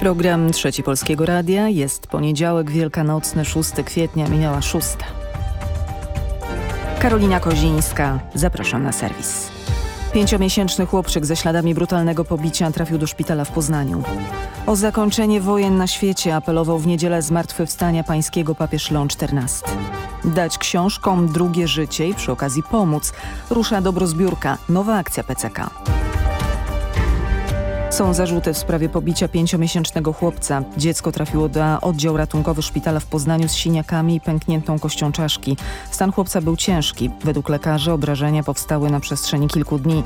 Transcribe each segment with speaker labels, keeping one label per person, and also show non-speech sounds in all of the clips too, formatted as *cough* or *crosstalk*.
Speaker 1: Program Trzeci Polskiego Radia jest poniedziałek wielkanocny, 6 kwietnia, minęła szósta. Karolina Kozińska, zapraszam na serwis. Pięciomiesięczny chłopczyk ze śladami brutalnego pobicia trafił do szpitala w Poznaniu. O zakończenie wojen na świecie apelował w niedzielę zmartwychwstania pańskiego papież Leon XIV. Dać książkom drugie życie i przy okazji pomóc. Rusza dobrozbiórka, nowa akcja PCK. Są zarzuty w sprawie pobicia pięciomiesięcznego chłopca. Dziecko trafiło do oddział ratunkowy szpitala w Poznaniu z siniakami i pękniętą kością czaszki. Stan chłopca był ciężki. Według lekarzy obrażenia powstały na przestrzeni kilku dni.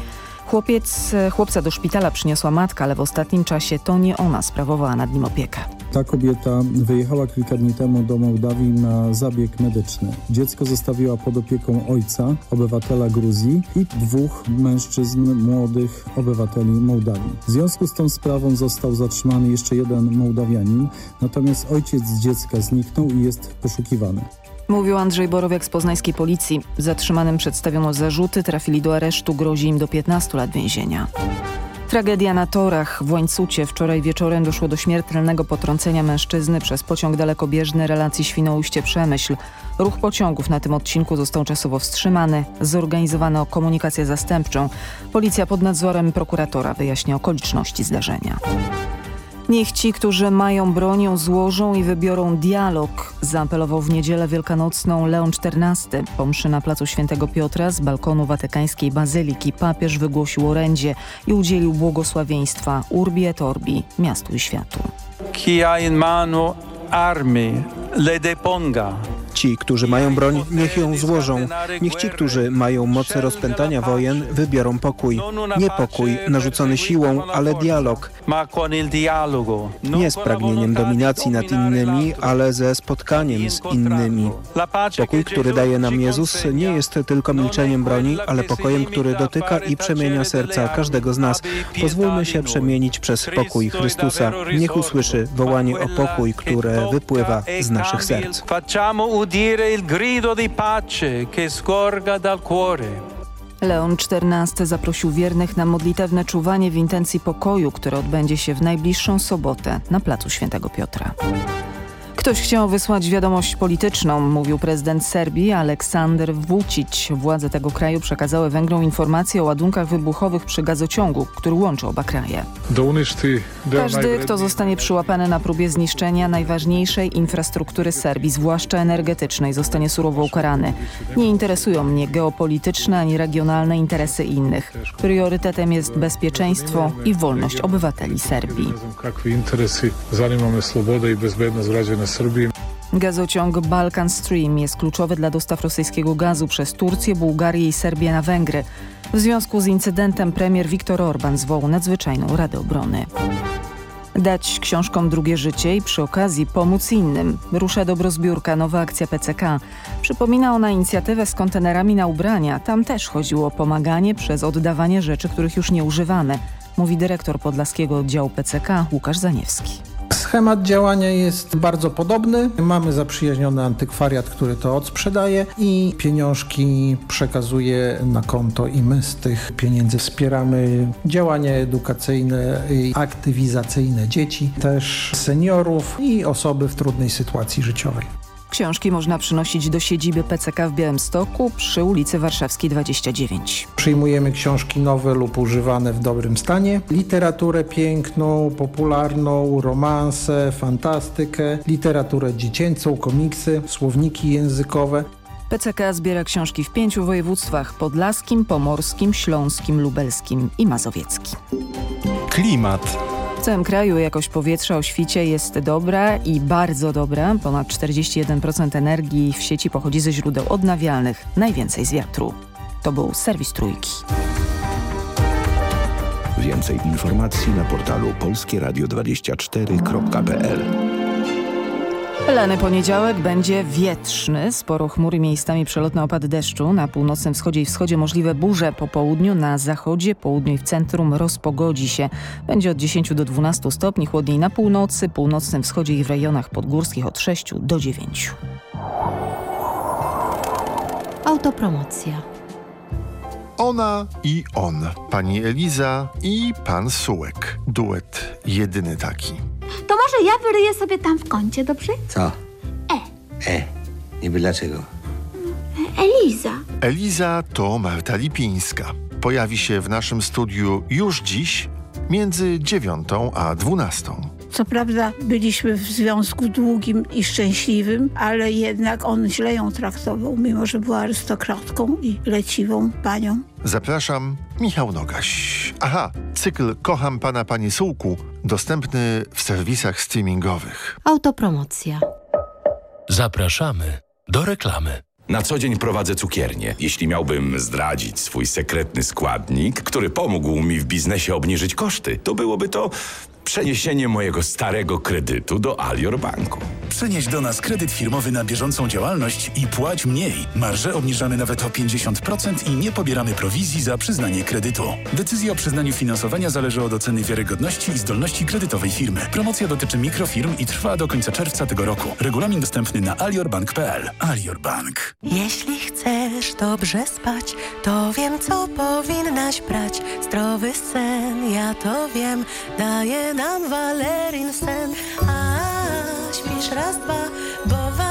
Speaker 1: Chłopiec, chłopca do szpitala przyniosła matka, ale w ostatnim czasie to nie ona sprawowała nad nim opiekę.
Speaker 2: Ta kobieta wyjechała kilka dni temu do Mołdawii na zabieg medyczny. Dziecko zostawiła pod opieką ojca, obywatela Gruzji i dwóch mężczyzn młodych obywateli Mołdawii. W związku z tą sprawą został zatrzymany jeszcze jeden Mołdawianin, natomiast ojciec dziecka zniknął i jest poszukiwany.
Speaker 1: Mówił Andrzej Borowiak z poznańskiej policji. Zatrzymanym przedstawiono zarzuty, trafili do aresztu, grozi im do 15 lat więzienia. Tragedia na torach. W Łańcucie wczoraj wieczorem doszło do śmiertelnego potrącenia mężczyzny przez pociąg dalekobieżny relacji Świnoujście-Przemyśl. Ruch pociągów na tym odcinku został czasowo wstrzymany. Zorganizowano komunikację zastępczą. Policja pod nadzorem prokuratora wyjaśnia okoliczności zdarzenia. Niech ci, którzy mają bronią, złożą i wybiorą dialog, zaapelował w niedzielę wielkanocną Leon XIV. Po mszy na placu Świętego Piotra z balkonu watykańskiej bazyliki papież wygłosił orędzie i udzielił błogosławieństwa Urbi et Orbi, miastu i światu.
Speaker 3: Ha in mano armi le deponga.
Speaker 4: Ci, którzy mają broń, niech ją złożą. Niech ci, którzy mają moce rozpętania wojen, wybiorą pokój. Nie pokój narzucony siłą, ale dialog. Nie z pragnieniem dominacji nad innymi, ale ze spotkaniem z innymi. Pokój, który daje nam Jezus, nie jest tylko milczeniem broni, ale pokojem, który dotyka i przemienia serca każdego z nas. Pozwólmy się przemienić przez pokój Chrystusa. Niech usłyszy wołanie o pokój, które wypływa z naszych serc
Speaker 3: udire il grido di pace che scorga dal cuore.
Speaker 1: Leon XIV zaprosił wiernych na modlitewne czuwanie w intencji pokoju, które odbędzie się w najbliższą sobotę na placu Świętego Piotra. Ktoś chciał wysłać wiadomość polityczną, mówił prezydent Serbii Aleksander Vucic. Władze tego kraju przekazały Węgrom informacje o ładunkach wybuchowych przy gazociągu, który łączy oba kraje. Każdy, kto zostanie przyłapany na próbie zniszczenia najważniejszej infrastruktury Serbii, zwłaszcza energetycznej, zostanie surowo ukarany. Nie interesują mnie geopolityczne ani regionalne interesy innych. Priorytetem jest bezpieczeństwo i wolność obywateli Serbii.
Speaker 5: Zanima mnie i bezpieczeństwo
Speaker 1: Gazociąg Balkan Stream jest kluczowy dla dostaw rosyjskiego gazu przez Turcję, Bułgarię i Serbię na Węgry. W związku z incydentem premier Viktor Orban zwołał nadzwyczajną Radę Obrony. Dać książkom drugie życie i przy okazji pomóc innym. Rusza dobrozbiórka, nowa akcja PCK. Przypomina ona inicjatywę z kontenerami na ubrania. Tam też chodziło o pomaganie przez oddawanie rzeczy, których już nie używamy, mówi dyrektor podlaskiego oddziału PCK Łukasz Zaniewski.
Speaker 6: Schemat działania jest bardzo podobny. Mamy zaprzyjaźniony antykwariat, który to odsprzedaje i pieniążki przekazuje na konto i my z tych pieniędzy wspieramy działania edukacyjne i aktywizacyjne dzieci, też seniorów i osoby w trudnej sytuacji życiowej.
Speaker 1: Książki można przynosić do siedziby PCK w Białymstoku przy ulicy Warszawskiej 29.
Speaker 6: Przyjmujemy książki nowe lub używane w dobrym stanie, literaturę piękną, popularną, romanse, fantastykę, literaturę dziecięcą, komiksy, słowniki językowe.
Speaker 1: PCK zbiera książki w pięciu województwach podlaskim, pomorskim, śląskim, lubelskim i mazowieckim.
Speaker 7: Klimat.
Speaker 1: Całym kraju jakość powietrza o świcie jest dobra i bardzo dobra. Ponad 41% energii w sieci pochodzi ze źródeł odnawialnych, najwięcej z wiatru. To był serwis Trójki.
Speaker 8: Więcej informacji na portalu polskieradio24.pl
Speaker 1: Lany poniedziałek będzie wietrzny, sporo chmury, miejscami przelotne opady deszczu. Na północnym wschodzie i wschodzie możliwe burze. Po południu na zachodzie, południu i w centrum rozpogodzi się. Będzie od 10 do 12 stopni, chłodniej na północy, północnym wschodzie i w rejonach podgórskich od 6 do 9.
Speaker 9: Autopromocja.
Speaker 10: Ona i on. Pani Eliza i pan Sułek. Duet jedyny taki.
Speaker 11: To może ja wyryję sobie tam w kącie, dobrze?
Speaker 12: Co?
Speaker 11: E.
Speaker 12: E. Niby dlaczego?
Speaker 11: Eliza.
Speaker 10: Eliza to Marta Lipińska. Pojawi się w naszym studiu już dziś między dziewiątą a dwunastą.
Speaker 13: Co prawda byliśmy w związku długim i szczęśliwym, ale jednak on źle ją traktował, mimo że była arystokratką i leciwą panią.
Speaker 10: Zapraszam, Michał Nogaś. Aha, cykl Kocham Pana Panie Sułku dostępny w serwisach streamingowych.
Speaker 14: Autopromocja.
Speaker 15: Zapraszamy do reklamy.
Speaker 16: Na co dzień prowadzę cukiernię. Jeśli miałbym zdradzić swój sekretny składnik, który pomógł mi w biznesie obniżyć koszty, to byłoby to przeniesienie mojego starego kredytu do Alior Banku.
Speaker 17: Przenieś do nas kredyt firmowy na bieżącą działalność i płać mniej. Marże obniżamy nawet o 50% i nie pobieramy prowizji za przyznanie kredytu. Decyzja o przyznaniu finansowania zależy od oceny wiarygodności i zdolności kredytowej firmy. Promocja dotyczy mikrofirm i trwa do końca czerwca tego roku. Regulamin dostępny na aliorbank.pl. Alior Bank.
Speaker 18: Jeśli chcesz dobrze spać, to wiem, co powinnaś brać. Zdrowy sen, ja to wiem, daje nam Valerin sen. A śpisz raz, dwa, bo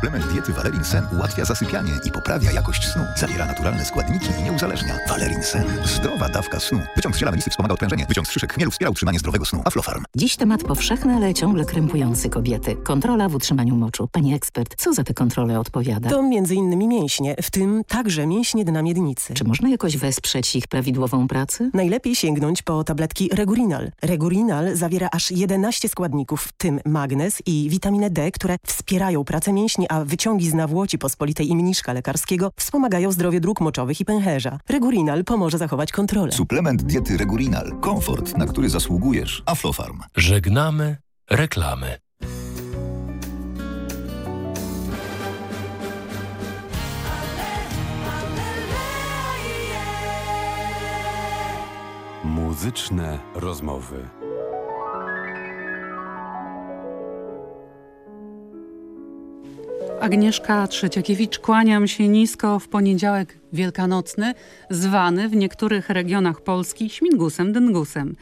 Speaker 8: Suplement diety Valerin Sen ułatwia zasypianie i poprawia jakość snu. Zawiera naturalne składniki i nie uzależnia. Valerin Sen. Zdrowa dawka snu. Wyciąg z ziela melisy wspomaga odprężenie. Wyciąg z szyszek chmielu wspiera utrzymanie zdrowego snu. Aflofarm.
Speaker 19: Dziś temat powszechny, ale ciągle krępujący kobiety. Kontrola w utrzymaniu moczu. Pani ekspert, co za te kontrole odpowiada?
Speaker 20: To między innymi mięśnie, w tym także mięśnie dna miednicy.
Speaker 19: Czy można jakoś wesprzeć ich prawidłową pracę?
Speaker 20: Najlepiej sięgnąć po tabletki Regurinal. Regurinal zawiera aż 11 składników, w tym magnez i witaminę D, które wspierają pracę mięśni, a wyciągi z nawłoci pospolitej i mniszka lekarskiego wspomagają zdrowie dróg moczowych i pęcherza. Regurinal pomoże zachować kontrolę.
Speaker 8: Suplement diety Regurinal. Komfort, na który zasługujesz. Aflofarm.
Speaker 15: Żegnamy reklamy.
Speaker 7: Muzyczne rozmowy.
Speaker 21: Agnieszka Trzeciakiewicz, kłaniam się nisko w poniedziałek wielkanocny, zwany w niektórych regionach Polski śmigusem dyngusem.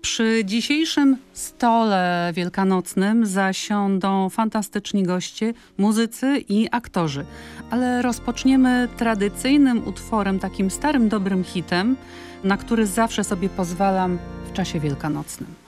Speaker 21: Przy dzisiejszym stole wielkanocnym zasiądą fantastyczni goście, muzycy i aktorzy. Ale rozpoczniemy tradycyjnym utworem, takim starym, dobrym hitem, na który zawsze sobie pozwalam w czasie wielkanocnym.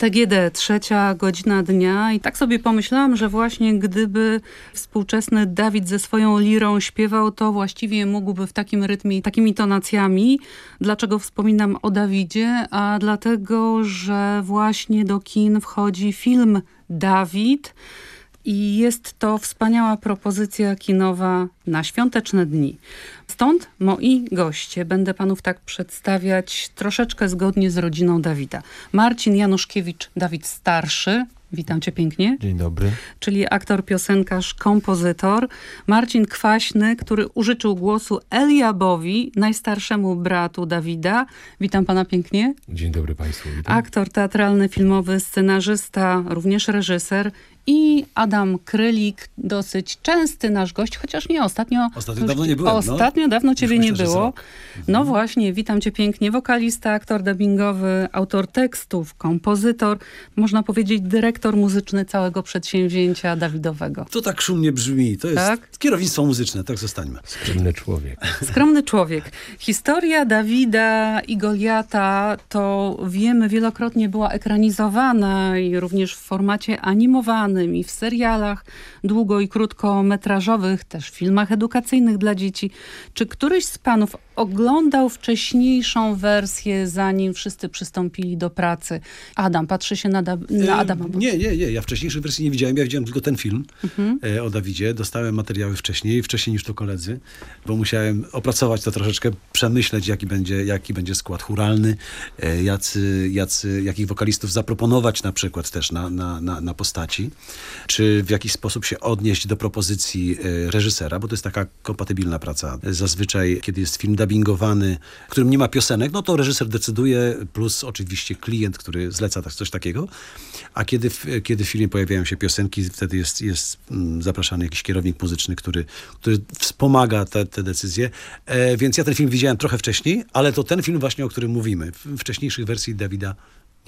Speaker 21: TGD, trzecia godzina dnia i tak sobie pomyślałam, że właśnie gdyby współczesny Dawid ze swoją lirą śpiewał, to właściwie mógłby w takim rytmie takimi tonacjami. Dlaczego wspominam o Dawidzie? A dlatego, że właśnie do kin wchodzi film Dawid i jest to wspaniała propozycja kinowa na świąteczne dni. Stąd moi goście będę panów tak przedstawiać troszeczkę zgodnie z rodziną Dawida. Marcin Januszkiewicz, Dawid Starszy. Witam cię pięknie.
Speaker 22: Dzień dobry.
Speaker 21: Czyli aktor, piosenkarz, kompozytor. Marcin Kwaśny, który użyczył głosu Eliabowi, najstarszemu bratu Dawida. Witam pana pięknie.
Speaker 22: Dzień dobry Państwu. Witam.
Speaker 21: Aktor teatralny, filmowy, scenarzysta, również reżyser i Adam Krylik, dosyć częsty nasz gość, chociaż nie ostatnio.
Speaker 23: Ostatnio dawno nie byłem, no.
Speaker 21: Ostatnio dawno ciebie nie
Speaker 23: myślę, z
Speaker 21: było. No właśnie, witam cię pięknie. Wokalista, aktor dubbingowy, autor tekstów, kompozytor, można powiedzieć dyrektor muzyczny całego przedsięwzięcia Dawidowego.
Speaker 23: To tak szumnie brzmi. To jest
Speaker 21: Tak?
Speaker 23: kierownictwo muzyczne, tak zostańmy.
Speaker 22: Skromny człowiek.
Speaker 21: Skromny człowiek. Historia Dawida i Goliata to wiemy wielokrotnie była ekranizowana i również w formacie animowanym i w serialach długo i krótkometrażowych, też w filmach edukacyjnych dla dzieci. Czy któryś z panów oglądał wcześniejszą wersję, zanim wszyscy przystąpili do pracy? Adam, patrzy się na, da na Adama.
Speaker 23: Nie, nie, nie. Ja wcześniejszej wersji nie widziałem. Ja widziałem tylko ten film
Speaker 21: Mhm.
Speaker 23: e, o Dawidzie. Dostałem materiały wcześniej, wcześniej niż to koledzy, bo musiałem opracować to troszeczkę, przemyśleć, jaki będzie, jaki będzie skład churalny, e, jacy, jacy, jakich wokalistów zaproponować na przykład też na, na, na, na postaci, czy w jakiś sposób się odnieść do propozycji e, reżysera, bo to jest taka kompatybilna praca. Zazwyczaj, kiedy jest film dubbingowany, w którym nie ma piosenek, no to reżyser decyduje, plus oczywiście klient, który zleca tak- coś takiego. A kiedy kiedy w filmie pojawiają się piosenki, wtedy jest, jest mm, zapraszany jakiś kierownik muzyczny, który, który wspomaga te, te decyzje. E, więc ja ten film widziałem trochę wcześniej, ale to ten film właśnie, o którym mówimy. Wcześniejszych wersji Dawida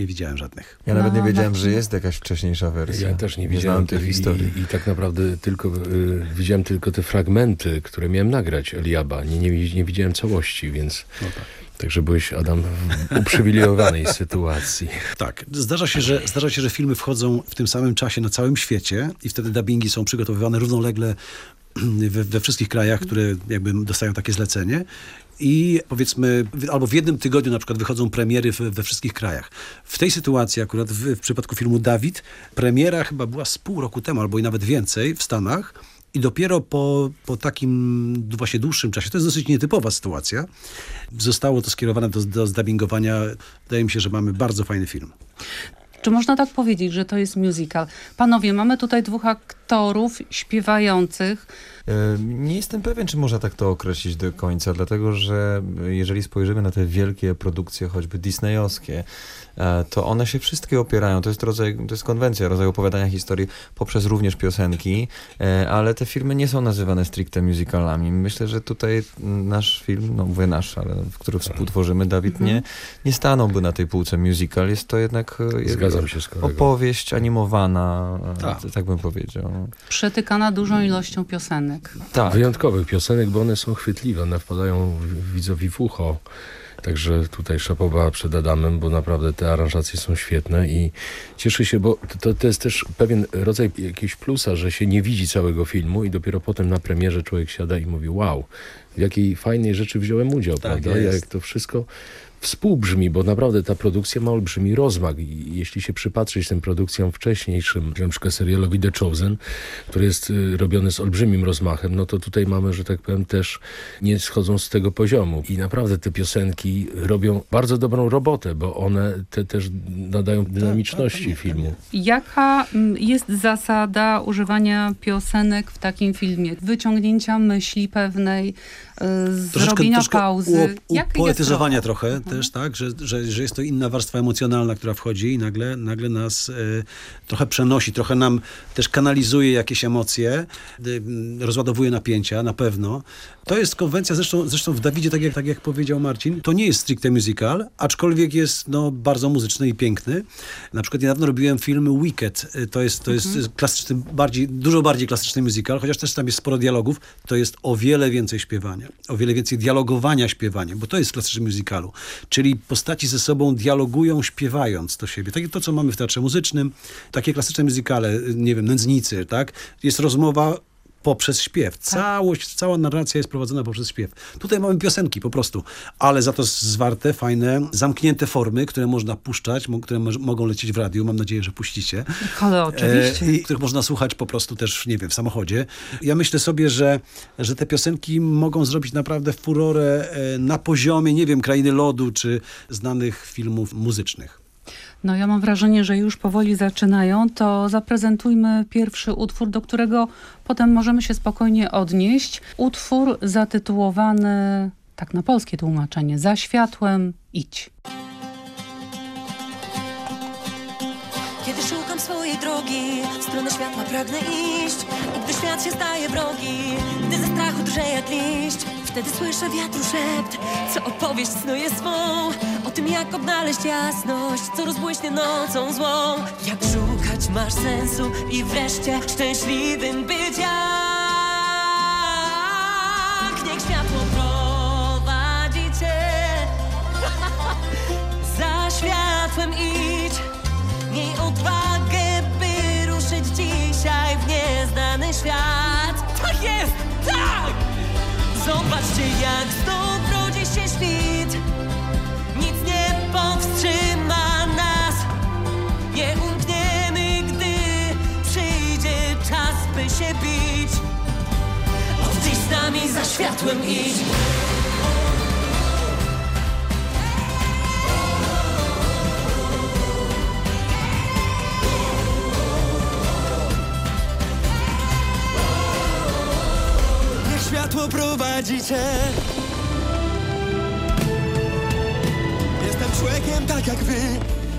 Speaker 23: nie widziałem żadnych.
Speaker 22: Ja nawet nie
Speaker 23: No,
Speaker 22: wiedziałem,
Speaker 23: na-
Speaker 22: że jest jakaś wcześniejsza wersja.
Speaker 15: Ja też nie
Speaker 22: znałem
Speaker 15: widziałem
Speaker 22: tej
Speaker 15: tych
Speaker 22: historii.
Speaker 15: I, I tak naprawdę tylko y, widziałem tylko te fragmenty, które miałem nagrać Eliaba. Nie, nie, nie widziałem całości, więc...
Speaker 23: No
Speaker 15: Także byłeś, Adam, w uprzywilejowanej *laughs* sytuacji.
Speaker 23: Tak. Zdarza się, że, zdarza się, że filmy wchodzą w tym samym czasie na całym świecie i wtedy dubbingi są przygotowywane równolegle *clears throat* we, we wszystkich krajach, które jakby dostają takie zlecenie. I powiedzmy, albo w jednym tygodniu na przykład wychodzą premiery w, we wszystkich krajach. W tej sytuacji akurat w, w przypadku filmu Dawid, premiera chyba była z pół roku temu, albo i nawet więcej w Stanach. I dopiero po, po takim właśnie dłuższym czasie, to jest dosyć nietypowa sytuacja, zostało to skierowane do, do zdubbingowania. Wydaje mi się, że mamy bardzo fajny film.
Speaker 21: Czy można tak powiedzieć, że to jest musical? Panowie, mamy tutaj dwóch aktorów śpiewających.
Speaker 22: Nie jestem pewien, czy można tak to określić do końca, dlatego że jeżeli spojrzymy na te wielkie produkcje, choćby disneyowskie, e, to one się wszystkie opierają, to jest rodzaj, to jest konwencja, rodzaj opowiadania historii poprzez również piosenki, e, ale te filmy nie są nazywane stricte musicalami. Myślę, że tutaj nasz film, no mówię nasz, ale w który współtworzymy, Dawid,
Speaker 15: Mhm.
Speaker 22: nie, nie stanąłby na tej półce musical. Jest to jednak e,
Speaker 15: Zgadzam się z kolegą.
Speaker 22: opowieść animowana,
Speaker 15: Tak.
Speaker 22: tak bym powiedział.
Speaker 21: Przetykana dużą ilością piosenek.
Speaker 22: Tak.
Speaker 15: Wyjątkowych piosenek, bo one są chwytliwe, one wpadają w- widzowi w ucho. Także tutaj szapoba przed Adamem, bo naprawdę te aranżacje są świetne i cieszę się, bo to, to jest też pewien rodzaj jakiegoś plusa, że się nie widzi całego filmu i dopiero potem na premierze człowiek siada i mówi wow, w jakiej fajnej rzeczy wziąłem udział, prawda?
Speaker 23: jest.
Speaker 15: Jak to wszystko współbrzmi, bo naprawdę ta produkcja ma olbrzymi rozmach i jeśli się przypatrzyć tym produkcjom wcześniejszym, na przykład serialowi The Chosen, który jest y, robiony z olbrzymim rozmachem, no to tutaj mamy, że tak powiem, też nie schodzą z tego poziomu i naprawdę te piosenki robią bardzo dobrą robotę, bo one te też nadają dynamiczności filmu.
Speaker 21: Jaka mm, jest zasada używania piosenek w takim filmie? Wyciągnięcia myśli pewnej, y, zrobienia pauzy.
Speaker 23: upoetyzowania
Speaker 21: jest
Speaker 23: trochę też, tak, że, że, że jest to inna warstwa emocjonalna, która wchodzi i nagle, nagle nas e, trochę przenosi, trochę nam też kanalizuje jakieś emocje, y, rozładowuje napięcia, na pewno. To jest konwencja, zresztą, zresztą w Dawidzie, tak jak, tak jak powiedział Marcin, to nie jest stricte musical, aczkolwiek jest no, bardzo muzyczny i piękny. Na przykład niedawno robiłem film Wicked, Y, to jest, to jest klasyczny, bardziej, dużo bardziej klasyczny musical, chociaż też tam jest sporo dialogów, to jest o wiele więcej śpiewania, o wiele więcej dialogowania śpiewaniem, bo to jest w klasycznym musicalu. Czyli postaci ze sobą dialogują, śpiewając do siebie. Tak jak to, co mamy w teatrze muzycznym, takie klasyczne muzykale, nie wiem, Nędznicy, tak? Jest rozmowa poprzez śpiew. Całość, cała narracja jest prowadzona poprzez śpiew. Tutaj mamy piosenki po prostu, ale za to zwarte, fajne, zamknięte formy, które można puszczać, które mo- mogą lecieć w radiu. Mam nadzieję, że puścicie.
Speaker 21: Ale oczywiście.
Speaker 23: E, i których można słuchać po prostu też, nie wiem, w samochodzie. Ja myślę sobie, że, że te piosenki mogą zrobić naprawdę furorę e, na poziomie, nie wiem, Krainy Lodu, czy znanych filmów muzycznych.
Speaker 21: No ja mam wrażenie, że już powoli zaczynają, to zaprezentujmy pierwszy utwór, do którego potem możemy się spokojnie odnieść. Utwór zatytułowany, tak na polskie tłumaczenie, Za światłem idź.
Speaker 24: Kiedy szukam swojej drogi, w stronę światła pragnę iść. I gdy świat się staje wrogi, gdy ze strachu drże jak liść, wtedy słyszę wiatru szept, co opowieść snuje swą. O tym jak odnaleźć jasność, co rozbłyśnie nocą złą. Jak szukać masz sensu i wreszcie szczęśliwym być jak. Niech światło prowadzi cię. *laughs* Za światłem idź. Miej odwagę, by ruszyć dzisiaj w nieznany świat. Tak jest, tak! Zobaczcie, jak znów rodzi się świt. Nic nie powstrzyma nas. Nie umkniemy, gdy przyjdzie czas, by się bić. Od dziś z nami za światłem idź.
Speaker 25: Światło prowadzi cię. Jestem człowiekiem tak jak wy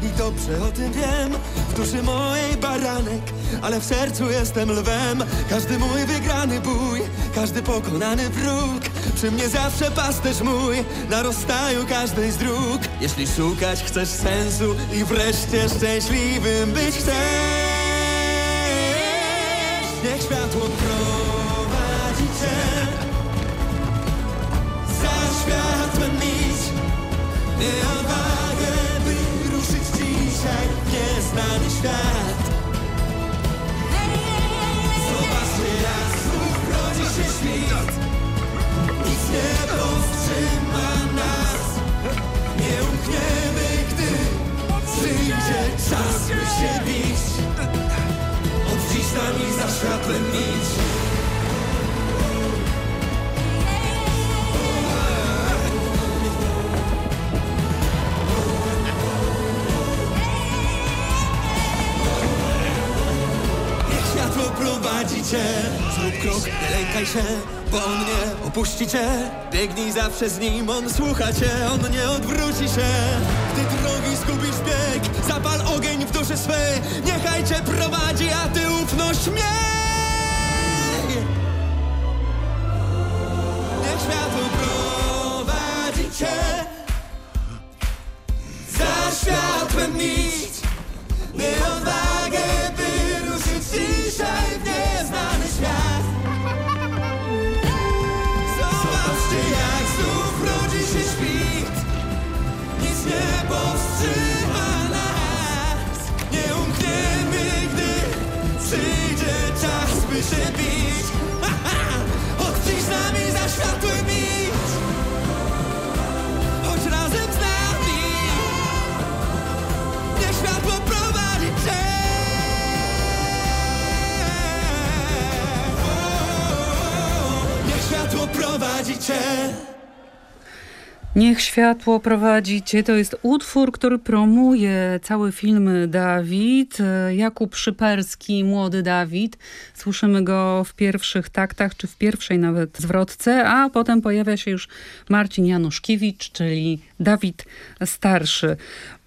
Speaker 25: I dobrze o tym wiem. W duszy mojej baranek Ale w sercu jestem lwem. Każdy mój wygrany bój Każdy pokonany wróg. Przy mnie zawsze pasterz mój Na rozstaju każdej z dróg. Jeśli szukać chcesz sensu I wreszcie szczęśliwym być chcesz Niech światło prowadzi Nie odwagę, by ruszyć dzisiaj w nieznany świat. Zobaczcie jak znów rodzi się świt Nic nie powstrzyma nas. Nie umkniemy, gdy przyjdzie czas, by się bić. Od dziś nami za światłem idź prowadzi Zrób krok, nie lękaj się Bo on nie opuści cię Biegnij zawsze z nim, on słucha cię On nie odwróci się. Gdy drogi zgubisz bieg Zapal ogień w duszy swej. Niechaj cię prowadzi, a ty ufność miej. Niech światło prowadzi cię. Za światłem idź Miej odwagę, się bić *laughs* dziś z nami za światłem idź Chodź razem z nami Niech światło prowadzi cię. Światło prowadzi cię
Speaker 21: Niech światło prowadzi cię. To jest utwór, który promuje cały film Dawid. Jakub Szyperski, młody Dawid. Słyszymy go w pierwszych taktach, czy w pierwszej nawet zwrotce, a potem pojawia się już Marcin Januszkiewicz, czyli Dawid starszy.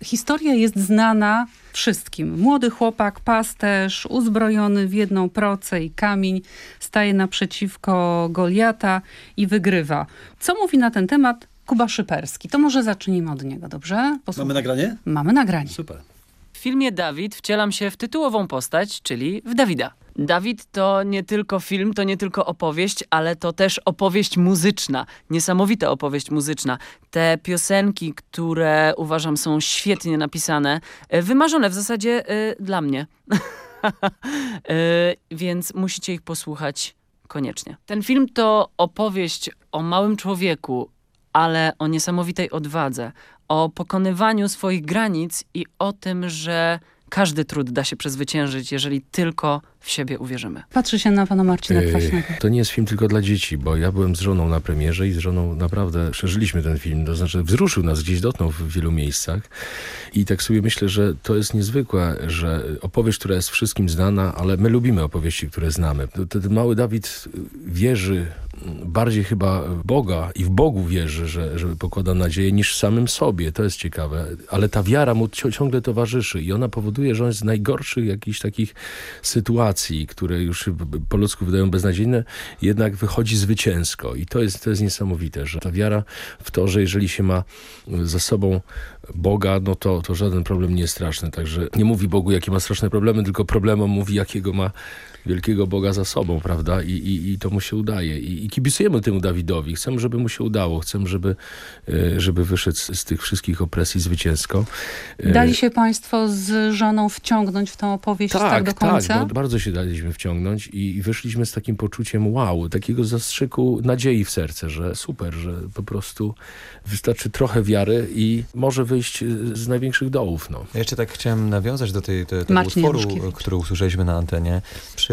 Speaker 21: Historia jest znana wszystkim. Młody chłopak, pasterz, uzbrojony w jedną procę i kamień, staje naprzeciwko Goliata i wygrywa. Co mówi na ten temat Kuba Szyperski? To może zacznijmy od niego, dobrze? Posłuchaj.
Speaker 23: Mamy nagranie?
Speaker 21: Mamy nagranie.
Speaker 23: Super.
Speaker 26: filmie Dawid wcielam się w tytułową postać, czyli w Dawida. Dawid to nie tylko film, to nie tylko opowieść, ale to też opowieść muzyczna. Niesamowita opowieść muzyczna. Te piosenki, które uważam są świetnie napisane, e, wymarzone w zasadzie y, dla mnie. Y, *laughs* więc musicie ich posłuchać koniecznie. Ten film to opowieść o małym człowieku, ale o niesamowitej odwadze, o pokonywaniu swoich granic i o tym, że każdy trud da się przezwyciężyć, jeżeli tylko w siebie uwierzymy.
Speaker 21: Patrzy się na pana Marcina Kwaśnego.
Speaker 15: To nie jest film tylko dla dzieci, bo ja byłem z żoną na premierze i z żoną naprawdę szerzyliśmy ten film. To znaczy wzruszył nas, gdzieś dotknął w wielu miejscach. I tak sobie myślę, że to jest niezwykłe, że opowieść, która jest wszystkim znana, ale my lubimy opowieści, które znamy. Ten mały Dawid wierzy bardziej chyba w Boga i w Bogu wierzy, że, że pokłada nadzieję niż w samym sobie. To jest ciekawe. Ale ta wiara mu ciągle towarzyszy i ona powoduje, że on z najgorszych jakichś takich sytuacji, które już po ludzku wydają beznadziejne, jednak wychodzi zwycięsko. I to jest, to jest niesamowite, że ta wiara w to, że jeżeli się ma za sobą Boga, no to, to żaden problem nie jest straszny. Także nie mówi Bogu, jakie ma straszne problemy, tylko problemom mówi, jakiego ma wielkiego Boga za sobą, prawda? I, i, i to mu się udaje. I, I kibicujemy temu Dawidowi. Chcemy, żeby mu się udało. Chcemy, żeby, e, żeby wyszedł z, z tych wszystkich opresji zwycięsko. E,
Speaker 21: Dali się państwo z żoną wciągnąć w tą opowieść tak, do końca?
Speaker 15: Tak, bardzo się daliśmy wciągnąć i, i wyszliśmy z takim poczuciem wow, takiego zastrzyku nadziei w serce, że super, że po prostu wystarczy trochę wiary i może wyjść y, z największych dołów. No.
Speaker 22: Ja jeszcze tak chciałem nawiązać do tej,
Speaker 21: Marcin
Speaker 22: utworu, który usłyszeliśmy na antenie.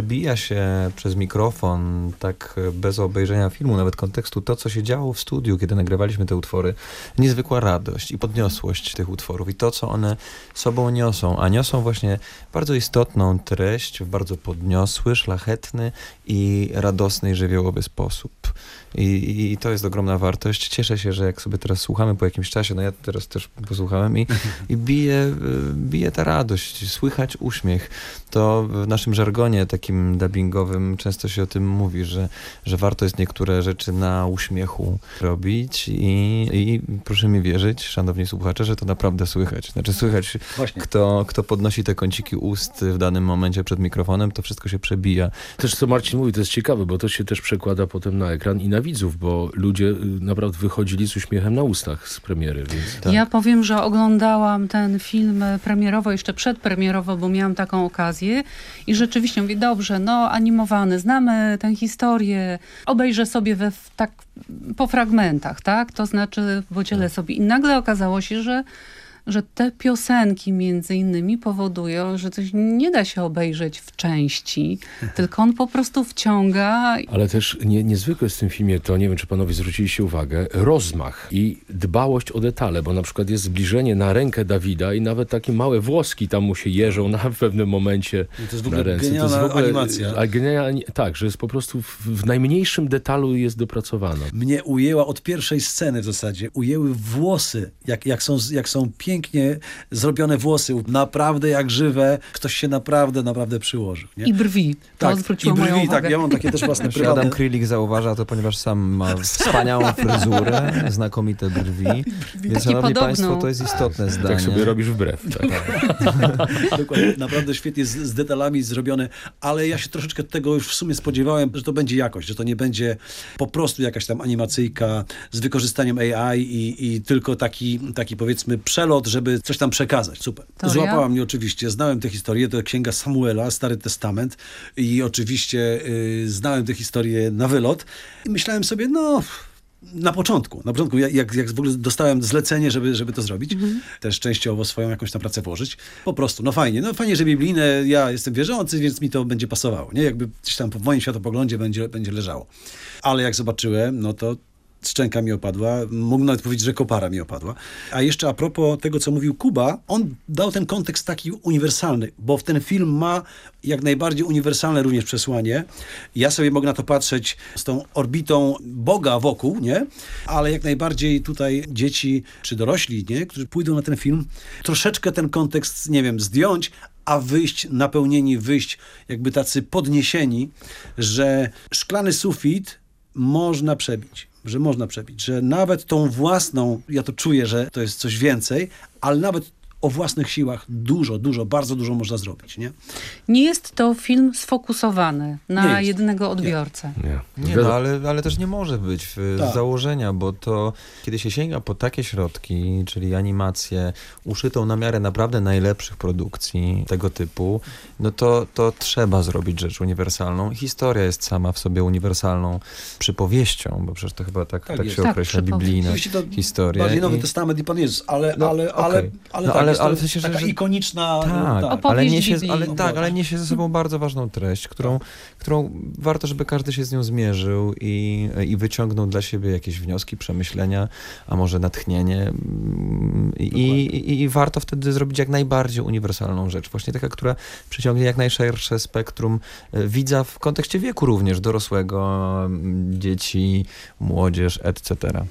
Speaker 22: Przebija się przez mikrofon, tak bez obejrzenia filmu, nawet kontekstu, to, co się działo w studiu, kiedy nagrywaliśmy te utwory. Niezwykła radość i podniosłość tych utworów i to, co one sobą niosą. A niosą właśnie bardzo istotną treść w bardzo podniosły, szlachetny i radosny i żywiołowy sposób. I, I to jest ogromna wartość. Cieszę się, że jak sobie teraz słuchamy po jakimś czasie, no ja teraz też posłuchałem i, i bije, y, bije ta radość, słychać uśmiech. To w naszym żargonie takim dubbingowym często się o tym mówi, że, że warto jest niektóre rzeczy na uśmiechu robić i, i proszę mi wierzyć, szanowni słuchacze, że to naprawdę słychać. Znaczy słychać, kto, kto podnosi te kąciki ust w danym momencie przed mikrofonem, to wszystko się przebija.
Speaker 15: Też co Marcin mówi, to jest ciekawe, bo to się też przekłada potem na ekran i na widzów, bo ludzie y, naprawdę wychodzili z uśmiechem na ustach z premiery. Więc...
Speaker 21: Ja powiem, że oglądałam ten film premierowo, jeszcze przedpremierowo, bo miałam taką okazję i rzeczywiście mówię, dobrze, no animowany, znamy tę historię, obejrzę sobie we, tak po fragmentach, tak? To znaczy podzielę sobie. I nagle okazało się, że że te piosenki między innymi powodują, że coś nie da się obejrzeć w części, *laughs* tylko on po prostu wciąga
Speaker 15: Ale też nie, niezwykłe jest w tym filmie to, nie wiem czy panowie zwróciliście uwagę, rozmach i dbałość o detale, bo na przykład jest zbliżenie na rękę Dawida i nawet takie małe włoski tam mu się jeżą na *laughs* pewnym momencie
Speaker 23: I to jest w
Speaker 15: na
Speaker 23: ogóle
Speaker 15: ręce.
Speaker 23: genialna animacja.
Speaker 15: A genialnie, tak, że jest po prostu w, w najmniejszym detalu jest dopracowana.
Speaker 23: Mnie ujęła od pierwszej sceny w zasadzie. Ujęły włosy, jak, jak, są, jak są pięknie zrobione włosy. Naprawdę jak żywe. Ktoś się naprawdę, naprawdę przyłożył. Nie?
Speaker 21: i brwi.
Speaker 23: Tak, i brwi,
Speaker 21: moją
Speaker 23: tak,
Speaker 21: uwagę.
Speaker 23: ja mam takie też własne *laughs*
Speaker 22: Jeśli
Speaker 23: prywatne.
Speaker 22: Adam Krylik zauważa to, ponieważ sam ma wspaniałą *laughs* fryzurę, znakomite brwi. Więc,
Speaker 21: Taki
Speaker 22: szanowni
Speaker 21: podobną.
Speaker 22: państwo, to jest istotne zdanie.
Speaker 15: Tak sobie robisz wbrew. Tak. *laughs*
Speaker 23: Dokładnie, naprawdę świetnie z, z detalami zrobione, ale ja się troszeczkę tego już w sumie spodziewałem, że to będzie jakość, że to nie będzie po prostu jakaś tam animacyjka z wykorzystaniem AI i, i tylko taki, taki powiedzmy przelot, żeby coś tam przekazać. Super.
Speaker 21: Teoria?
Speaker 23: Złapała mnie oczywiście, znałem tę historię, to księga Samuela, Stary Testament i oczywiście y, znałem tę historię na wylot i myślałem sobie, no... Na początku, na początku, jak, jak, w ogóle dostałem zlecenie, żeby, żeby to zrobić, też częściowo swoją jakąś tam pracę włożyć, po prostu, no fajnie, no fajnie, że biblijne, ja jestem wierzący, więc mi to będzie pasowało, nie? Jakby gdzieś tam w moim światopoglądzie będzie, będzie leżało. Ale jak zobaczyłem, no to szczęka mi opadła, mógł nawet powiedzieć, że kopara mi opadła. A jeszcze a propos tego, co mówił Kuba, on dał ten kontekst taki uniwersalny, bo ten film ma jak najbardziej uniwersalne również przesłanie. Ja sobie mogę na to patrzeć z tą orbitą Boga wokół, nie? Ale jak najbardziej tutaj dzieci czy dorośli, nie? Którzy pójdą na ten film, troszeczkę ten kontekst, nie wiem, zdjąć, a wyjść napełnieni, wyjść jakby tacy podniesieni, że szklany sufit można przebić, że można przebić, że nawet tą własną, ja to czuję, że to jest coś więcej, ale nawet o własnych siłach dużo, dużo, bardzo dużo można zrobić, nie?
Speaker 21: Nie jest to film sfokusowany
Speaker 23: Nie
Speaker 21: na jednego odbiorcę.
Speaker 27: Nie, no, ale, ale też nie może być w
Speaker 23: Tak.
Speaker 27: z założenia, bo to kiedy się sięga po takie środki, czyli animację uszytą na miarę naprawdę najlepszych produkcji tego typu, no to, to trzeba zrobić rzecz uniwersalną. Historia jest sama w sobie uniwersalną przypowieścią, bo przecież to chyba tak, tak,
Speaker 23: jest.
Speaker 27: się
Speaker 23: Tak,
Speaker 27: określa, biblijna historia.
Speaker 23: Bardziej Nowy
Speaker 27: I-
Speaker 23: Testament i Pan Jezus, ale,
Speaker 27: No,
Speaker 23: ale, ale,
Speaker 27: okej.
Speaker 23: ale,
Speaker 27: No,
Speaker 23: tak,
Speaker 27: ale- w sensie,
Speaker 23: taka
Speaker 27: że-
Speaker 23: ikoniczna...
Speaker 27: Tak,
Speaker 23: tak.
Speaker 27: ale, niesie, ale, tak, ale niesie ze sobą bardzo ważną treść, którą, którą warto, żeby każdy się z nią zmierzył i, i wyciągnął dla siebie jakieś wnioski, przemyślenia, a może natchnienie. I, i, I warto wtedy zrobić jak najbardziej uniwersalną rzecz. Właśnie taka, która przyciągnie jak najszersze spektrum e, widza w kontekście wieku również, dorosłego, dzieci, młodzież, etc.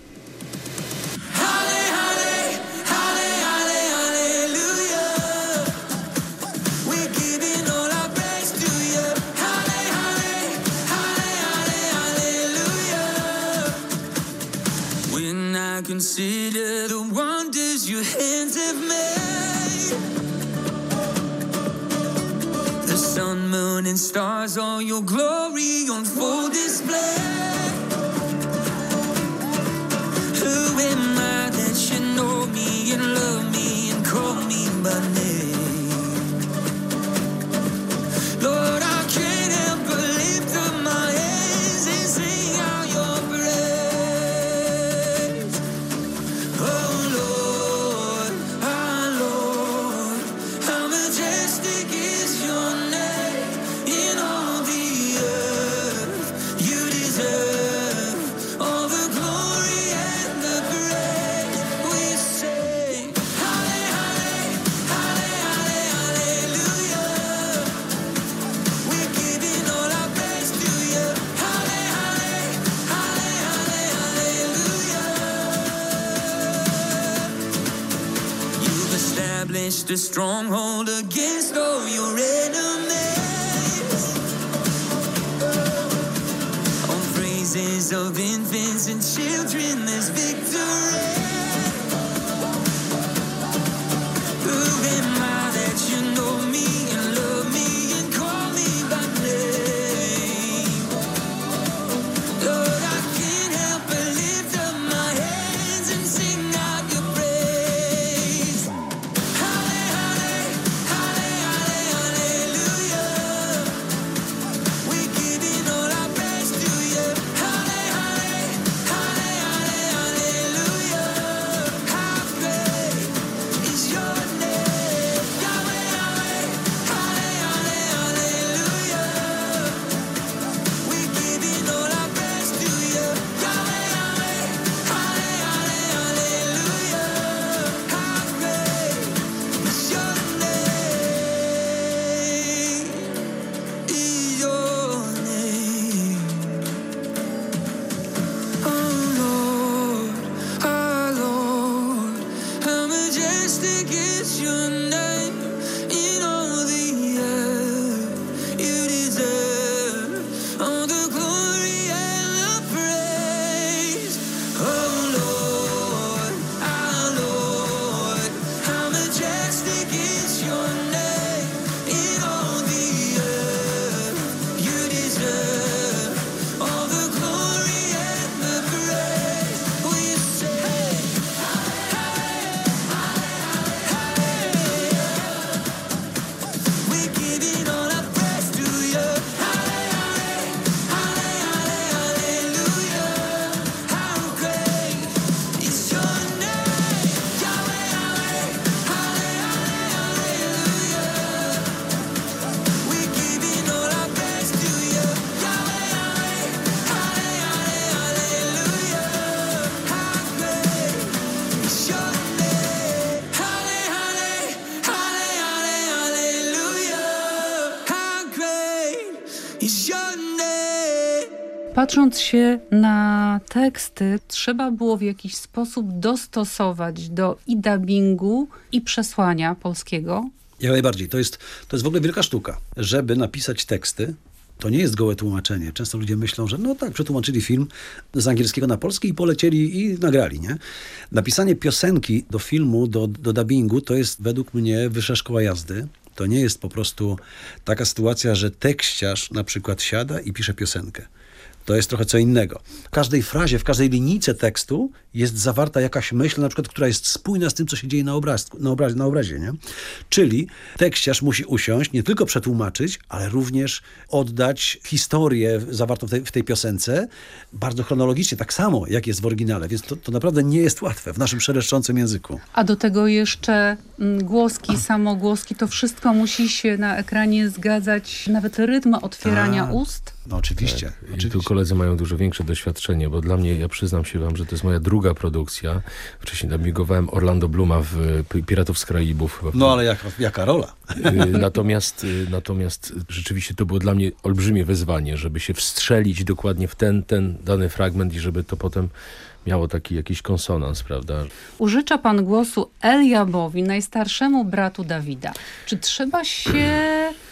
Speaker 21: Patrząc się na teksty, trzeba było w jakiś sposób dostosować do i dubbingu, i przesłania polskiego.
Speaker 23: Jak najbardziej. To jest, to jest w ogóle wielka sztuka, żeby napisać teksty To nie jest gołe tłumaczenie. Często ludzie myślą, że no tak, przetłumaczyli film z angielskiego na polski i polecieli i nagrali, nie? Napisanie piosenki do filmu, do, do dubbingu, to jest według mnie wyższa szkoła jazdy. To nie jest po prostu taka sytuacja, że tekściarz na przykład siada i pisze piosenkę. To jest trochę co innego. W każdej frazie, w każdej linijce tekstu jest zawarta jakaś myśl, na przykład, która jest spójna z tym, co się dzieje na, obrazku, na, obraz, na obrazie. Nie? Czyli tekściarz musi usiąść, nie tylko przetłumaczyć, ale również oddać historię zawartą w tej, w tej piosence bardzo chronologicznie, tak samo jak jest w oryginale. Więc to, to naprawdę nie jest łatwe w naszym szereszczącym języku.
Speaker 21: A do tego jeszcze mm, głoski, samogłoski, to wszystko musi się na ekranie zgadzać, nawet rytm otwierania
Speaker 23: Tak.
Speaker 21: ust.
Speaker 23: No oczywiście.
Speaker 15: Tak. I
Speaker 23: oczywiście.
Speaker 15: tu koledzy mają dużo większe doświadczenie, bo dla mnie, ja przyznam się wam, że to jest moja druga produkcja. Wcześniej dubbingowałem Orlando Bluma w Piratów z Karaibów.
Speaker 23: No ale jaka, jaka rola?
Speaker 15: Y, Natomiast, y, natomiast rzeczywiście to było dla mnie olbrzymie wyzwanie, żeby się wstrzelić dokładnie w ten, ten dany fragment i żeby to potem miało taki jakiś konsonans, prawda?
Speaker 21: Użycza pan głosu Eliabowi, najstarszemu bratu Dawida. Czy trzeba się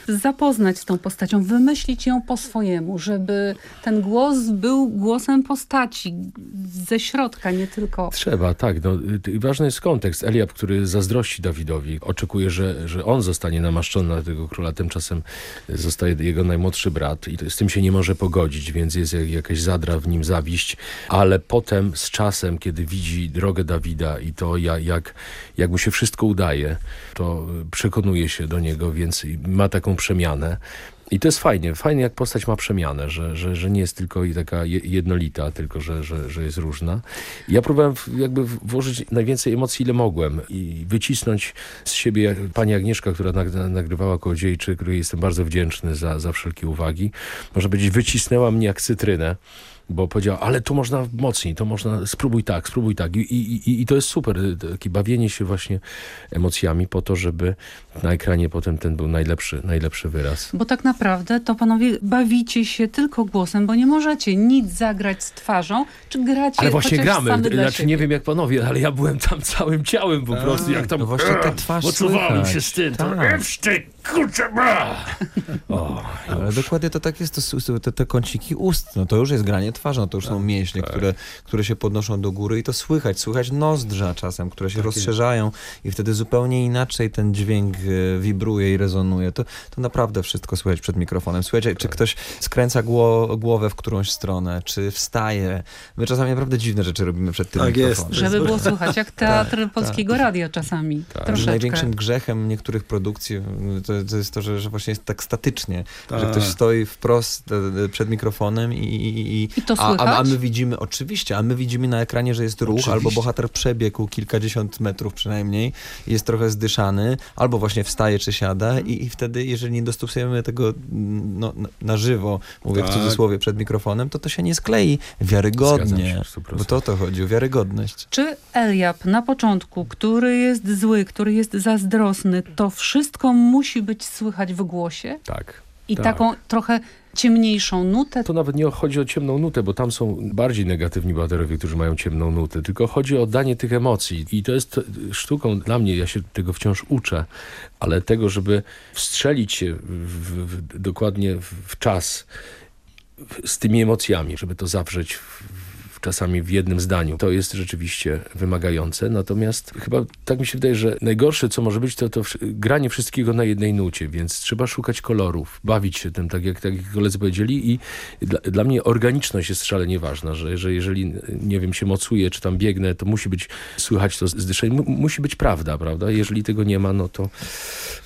Speaker 21: zapoznać z tą postacią, wymyślić ją po swojemu, żeby ten głos był głosem postaci ze środka, nie tylko...
Speaker 15: Trzeba, tak. No, ważny jest kontekst. Eliab, który zazdrości Dawidowi, oczekuje, że, że on zostanie namaszczony na tego króla, tymczasem zostaje jego najmłodszy brat i z tym się nie może pogodzić, więc jest jak- jakaś zadra w nim zawiść, ale potem z czasem, kiedy widzi drogę Dawida i to ja- jak, jak mu się wszystko udaje, to przekonuje się do niego, więc ma taką przemianę. I to jest fajnie, fajnie jak postać ma przemianę, że, że, że nie jest tylko taka je- jednolita, tylko że, że, że jest różna. Ja próbowałem jakby włożyć najwięcej emocji, ile mogłem i wycisnąć z siebie pani Agnieszka, która nag- nagrywała Kołodziejczy, której jestem bardzo wdzięczny za, za wszelkie uwagi. Można powiedzieć, wycisnęła mnie jak cytrynę. Bo powiedziała, ale tu można mocniej, to można, spróbuj tak, spróbuj tak. I, i, i- I to jest super, takie bawienie się właśnie emocjami po to, żeby na ekranie potem ten był najlepszy, najlepszy wyraz.
Speaker 21: Bo tak naprawdę to panowie bawicie się tylko głosem, bo nie możecie nic zagrać z twarzą, czy gracie
Speaker 15: Ale właśnie gramy,
Speaker 21: same
Speaker 15: znaczy
Speaker 21: siebie.
Speaker 15: nie wiem jak panowie, ale ja byłem tam całym ciałem po prostu, jak tam
Speaker 22: no właśnie ta twarz
Speaker 15: się z tym, to
Speaker 22: Tak.
Speaker 15: ty kurczę, bra! *laughs* O,
Speaker 22: Ale dokładnie to tak jest, to, te, te kąciki ust, no to już jest granie twarzy, no to już są mięśnie, które, które się podnoszą do góry i to słychać, słychać nozdrza czasem, które się
Speaker 23: Tak jest.
Speaker 22: rozszerzają i wtedy zupełnie inaczej ten dźwięk e, wibruje i rezonuje. To, to naprawdę wszystko słychać przed mikrofonem. Słuchajcie, czy ktoś skręca gło, głowę w którąś stronę, czy wstaje. My czasami naprawdę dziwne rzeczy robimy przed tym
Speaker 23: Tak jest.
Speaker 22: mikrofonem.
Speaker 21: Żeby było słychać jak *laughs* teatr
Speaker 22: Tak,
Speaker 21: Polskiego Radia czasami.
Speaker 22: Że
Speaker 21: Troszeczkę.
Speaker 22: Największym grzechem niektórych produkcji to, to jest to, że, że właśnie jest tak statycznie, że
Speaker 23: Tak.
Speaker 22: ktoś stoi wprost e, e, przed mikrofonem i, i,
Speaker 21: I to
Speaker 22: a, a, a my widzimy, oczywiście, a my widzimy na ekranie, że jest ruch,
Speaker 23: Oczywiście.
Speaker 22: albo bohater przebiegł kilkadziesiąt metrów przynajmniej, jest trochę zdyszany, albo właśnie wstaje czy siada i, i wtedy, jeżeli nie dostosujemy tego mm, no, na, na żywo, mówię w
Speaker 23: Tak.
Speaker 22: cudzysłowie, przed mikrofonem, to to się nie sklei wiarygodnie,
Speaker 15: się w 100%.
Speaker 22: bo to o to chodzi, o wiarygodność.
Speaker 21: Czy Eliab na początku, który jest zły, który jest zazdrosny, to wszystko musi być słychać w głosie?
Speaker 15: tak.
Speaker 21: I
Speaker 15: tak.
Speaker 21: taką trochę ciemniejszą nutę?
Speaker 15: To nawet nie chodzi o ciemną nutę, bo tam są bardziej negatywni bohaterowie, którzy mają ciemną nutę, tylko chodzi o danie tych emocji. I to jest sztuką dla mnie, ja się tego wciąż uczę, ale tego, żeby wstrzelić się w, w, dokładnie w, w czas z tymi emocjami, żeby to zawrzeć w, czasami w jednym zdaniu. To jest rzeczywiście wymagające, natomiast chyba tak mi się wydaje, że najgorsze, co może być, to, to granie wszystkiego na jednej nucie, więc trzeba szukać kolorów, bawić się tym, tak jak, tak jak koledzy powiedzieli i dla, dla mnie organiczność jest szalenie ważna, że, że jeżeli, nie wiem, się mocuję, czy tam biegnę, to musi być, słychać to zdyszenie, mu, musi być prawda, prawda? Jeżeli tego nie ma, no to,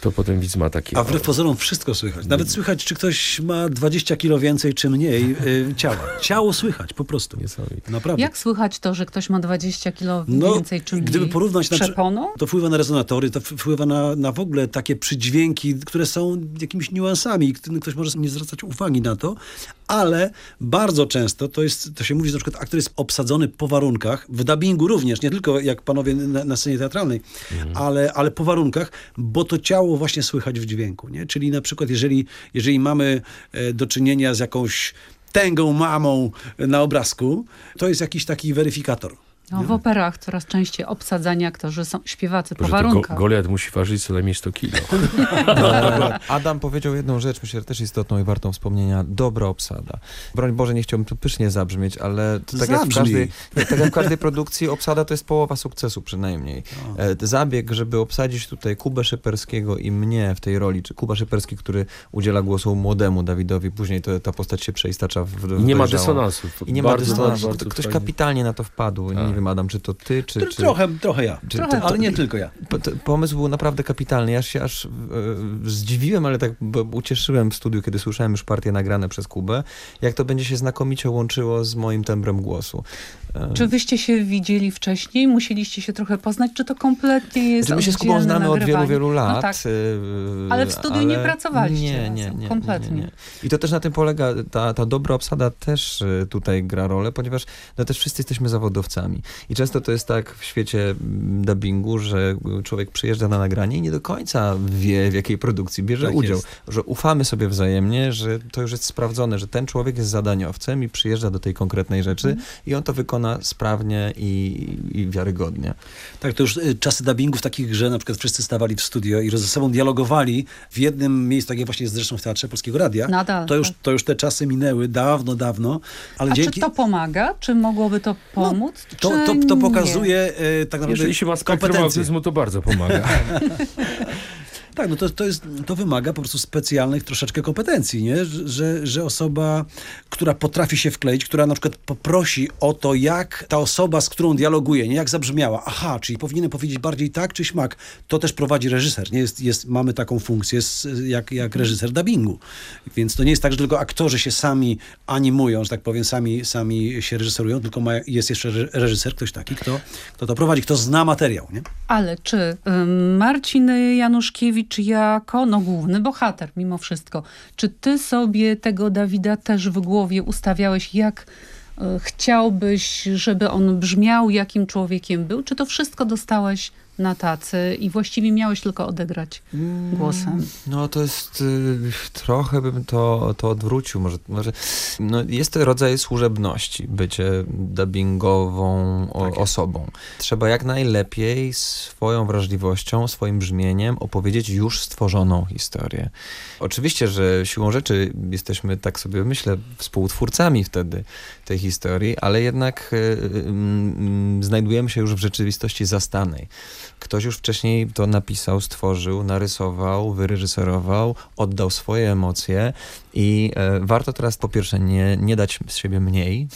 Speaker 15: to potem widz ma takie...
Speaker 23: A wbrew pozorom wszystko słychać. Nawet słychać, czy ktoś ma 20 kilo więcej, czy mniej y, ciała. Ciało słychać, po prostu. Naprawdę.
Speaker 21: Jak słychać to, że ktoś ma 20 kilo
Speaker 23: No,
Speaker 21: więcej czy mniej?
Speaker 23: Gdyby porównać na
Speaker 21: Przeponą?
Speaker 23: to wpływa na rezonatory, to wpływa na, na w ogóle takie przydźwięki, które są jakimiś niuansami. Ktoś ktoś może nie zwracać uwagi na to, ale bardzo często to jest, to się mówi, że na przykład aktor jest obsadzony po warunkach, w dubbingu również, nie tylko jak panowie na, na scenie teatralnej, ale, ale po warunkach, bo to ciało właśnie słychać w dźwięku, nie? Czyli na przykład jeżeli, jeżeli mamy e, do czynienia z jakąś tęgą mamą na obrazku, to jest jakiś taki weryfikator.
Speaker 21: No, w operach coraz częściej obsadzani aktorzy są śpiewacy po
Speaker 15: Boże, to go,
Speaker 21: warunkach.
Speaker 15: Goliat musi ważyć co najmniej 100 kilo.
Speaker 22: Ale *laughs* Adam powiedział jedną rzecz, myślę, że też istotną i wartą wspomnienia. Dobra obsada. Broń Boże, nie chciałbym tu pysznie zabrzmieć, ale to tak, jak w każdej, tak jak w każdej produkcji obsada to jest połowa sukcesu przynajmniej. E, zabieg, żeby obsadzić tutaj Kubę Szyperskiego i mnie w tej roli, czy Kuba Szyperski, który udziela głosu młodemu Dawidowi, później to, ta postać się przeistacza w, w
Speaker 15: I nie ma dysonansów.
Speaker 22: I nie ma dysonansu.
Speaker 15: bardzo
Speaker 22: Ktoś
Speaker 15: fajnie.
Speaker 22: kapitalnie na to wpadł. Nie wiem, Adam, czy to ty, czy...
Speaker 23: Tro-
Speaker 22: czy...
Speaker 23: trochę- trochę ja.
Speaker 22: Czy,
Speaker 23: Trochę, ale nie tylko ja.
Speaker 22: Po- to- Pomysł był naprawdę kapitalny. Ja się aż e, zdziwiłem, ale tak ucieszyłem w studiu, kiedy słyszałem już partie nagrane przez Kubę, jak to będzie się znakomicie łączyło z moim tembrem głosu. E,
Speaker 21: Czy wyście się widzieli wcześniej? Musieliście się trochę poznać? Czy to kompletnie jest
Speaker 22: Znaczy, my się z Kubą znamy od wielu, wielu lat.
Speaker 21: No tak.
Speaker 22: e,
Speaker 21: Ale w studiu nie pracowaliście
Speaker 22: Nie,
Speaker 21: razem,
Speaker 22: nie, nie,
Speaker 21: kompletnie.
Speaker 22: Nie, nie. I to też na tym polega, ta, ta dobra obsada też e, tutaj gra rolę, ponieważ no, też wszyscy jesteśmy zawodowcami. I często to jest tak w świecie mm, dubbingu, że człowiek przyjeżdża na nagranie i nie do końca wie, w jakiej produkcji bierze
Speaker 23: Tak
Speaker 22: udział.
Speaker 23: jest.
Speaker 22: Że ufamy sobie wzajemnie, że to już jest sprawdzone, że ten człowiek jest zadaniowcem i przyjeżdża do tej konkretnej rzeczy
Speaker 23: Mhm.
Speaker 22: i on to wykona sprawnie i, i wiarygodnie.
Speaker 23: Tak, to już y, czasy dubbingów takich, że na przykład wszyscy stawali w studio i ze sobą dialogowali w jednym miejscu, tak jak właśnie jest zresztą w Teatrze Polskiego Radia.
Speaker 21: Nadal,
Speaker 23: To już,
Speaker 21: tak.
Speaker 23: to już te czasy minęły dawno, dawno, ale
Speaker 21: A
Speaker 23: dzięki...
Speaker 21: czy to pomaga? Czy mogłoby to pomóc?
Speaker 23: To, to, to pokazuje y, tak naprawdę
Speaker 15: Jeżeli się ma spektrum
Speaker 23: kompetencje.
Speaker 15: autyzmu, to bardzo pomaga. *laughs*
Speaker 23: Tak, no to, to, jest, to wymaga po prostu specjalnych troszeczkę kompetencji, nie? Że- Że, osoba, która potrafi się wkleić, która na przykład poprosi o to, jak ta osoba, z którą dialoguje, nie jak zabrzmiała. Aha, czyli powinienem powiedzieć bardziej tak czy śmak. To też prowadzi reżyser, nie? Jest, jest, mamy taką funkcję z, jak, jak reżyser dubbingu. Więc to nie jest tak, że tylko aktorzy się sami animują, że tak powiem, sami, sami się reżyserują, tylko ma, jest jeszcze re- reżyser, ktoś taki, kto, kto to prowadzi, kto zna materiał, nie?
Speaker 21: Ale czy ym, Marcin Januszkiewicz jako no, główny bohater mimo wszystko, czy ty sobie tego Dawida też w głowie ustawiałeś, jak y, chciałbyś, żeby on brzmiał, jakim człowiekiem był? Czy to wszystko dostałeś na tacy i właściwie miałeś tylko odegrać głosem?
Speaker 22: No to jest y, trochę bym to, to odwrócił. Może, może no, jest to rodzaj służebności, bycie dubbingową o, osobą. Trzeba jak najlepiej swoją wrażliwością, swoim brzmieniem opowiedzieć już stworzoną historię. Oczywiście, że siłą rzeczy jesteśmy, tak sobie myślę, współtwórcami wtedy tej historii, ale jednak y, y, mm, znajdujemy się już w rzeczywistości zastanej. Ktoś już wcześniej to napisał, stworzył, narysował, wyreżyserował, oddał swoje emocje i e, warto teraz po pierwsze nie, nie dać z siebie mniej,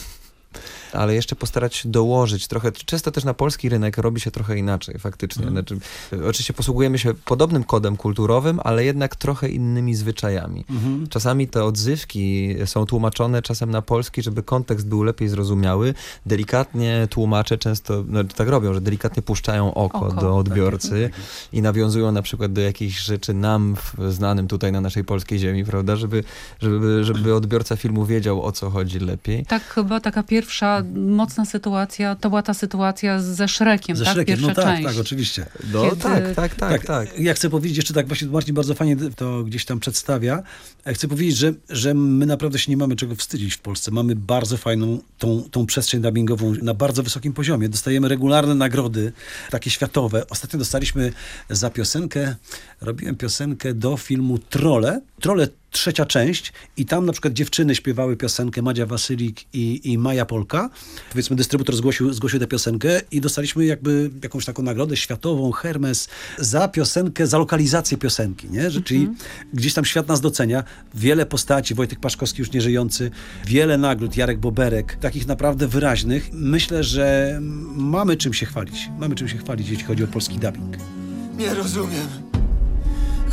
Speaker 22: ale jeszcze postarać się dołożyć trochę. Często też na polski rynek robi się trochę inaczej, faktycznie.
Speaker 23: Mhm.
Speaker 22: Znaczy, oczywiście posługujemy się podobnym kodem kulturowym, ale jednak trochę innymi zwyczajami.
Speaker 23: Mhm.
Speaker 22: Czasami te odzywki są tłumaczone czasem na polski, żeby kontekst był lepiej zrozumiały. Delikatnie tłumacze często no, tak robią, że delikatnie puszczają oko,
Speaker 23: Oko,
Speaker 22: do
Speaker 23: tak
Speaker 22: odbiorcy i nawiązują na przykład do jakichś rzeczy nam znanym tutaj na naszej polskiej ziemi, prawda, żeby, żeby, żeby odbiorca filmu wiedział o co chodzi lepiej.
Speaker 21: Tak, chyba taka pierwsza mocna sytuacja, to była ta sytuacja ze Szrekiem,
Speaker 23: Ze
Speaker 21: tak?
Speaker 23: Szrekiem,
Speaker 21: Pierwsza
Speaker 23: no tak,
Speaker 21: część.
Speaker 23: tak, oczywiście.
Speaker 22: No
Speaker 21: Kiedy-
Speaker 22: tak, tak, tak, tak.
Speaker 23: Ja chcę powiedzieć jeszcze tak, właśnie Marcin bardzo fajnie to gdzieś tam przedstawia. Ja Chcę powiedzieć, że, że my naprawdę się nie mamy czego wstydzić w Polsce. Mamy bardzo fajną tą, tą przestrzeń dubbingową na bardzo wysokim poziomie. Dostajemy regularne nagrody, takie światowe. Ostatnio dostaliśmy za piosenkę, robiłem piosenkę do filmu Trole. Trole trzecia część i tam na przykład dziewczyny śpiewały piosenkę Madzia Wasylik i, i Maja Polka. Powiedzmy dystrybutor zgłosił, zgłosił tę piosenkę i dostaliśmy jakby jakąś taką nagrodę światową, Hermes, za piosenkę, za lokalizację piosenki, nie? Że, Czyli gdzieś tam świat nas docenia. Wiele postaci, Wojtek Paszkowski już nieżyjący, wiele nagród, Jarek Boberek, takich naprawdę wyraźnych. Myślę, że mamy czym się chwalić. Mamy czym się chwalić, jeśli chodzi o polski dubbing.
Speaker 25: Nie rozumiem,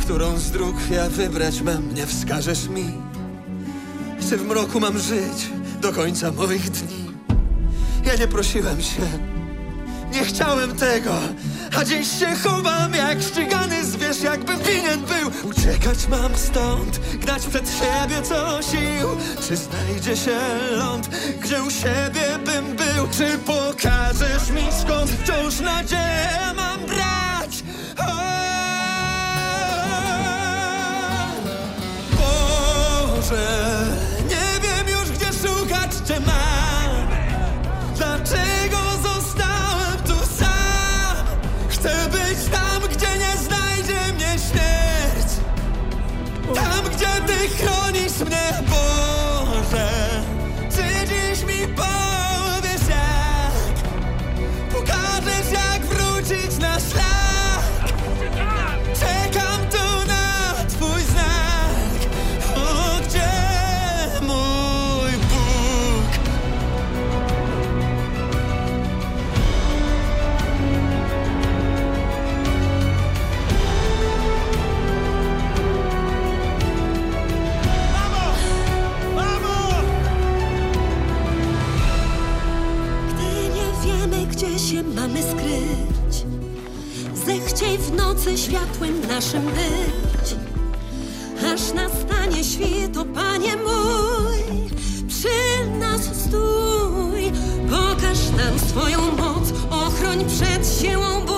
Speaker 25: którą z dróg ja wybrać mam, nie wskażesz mi. Czy w mroku mam żyć do końca moich dni? Ja nie prosiłem się, nie chciałem tego, a dziś się chowam jak ścigany zwierz, jakby winien był. Uciekać mam stąd, gnać przed siebie co sił. Czy znajdzie się ląd, gdzie u siebie bym był? Czy pokażesz mi skąd wciąż nadzieję mam brać? Nie wiem już gdzie szukać Cię mam. Dlaczego zostałem tu sam? Chcę być tam, gdzie nie znajdzie mnie śmierć. Tam, gdzie Ty chronisz mnie, Boże. Czy
Speaker 18: dziś mi powiesz jak Pokażesz jak wrócić na szlak nocy światłem naszym być. Aż nastanie świt, o Panie mój, przy nas stój. Pokaż nam swoją moc, ochroń przed siłą burz.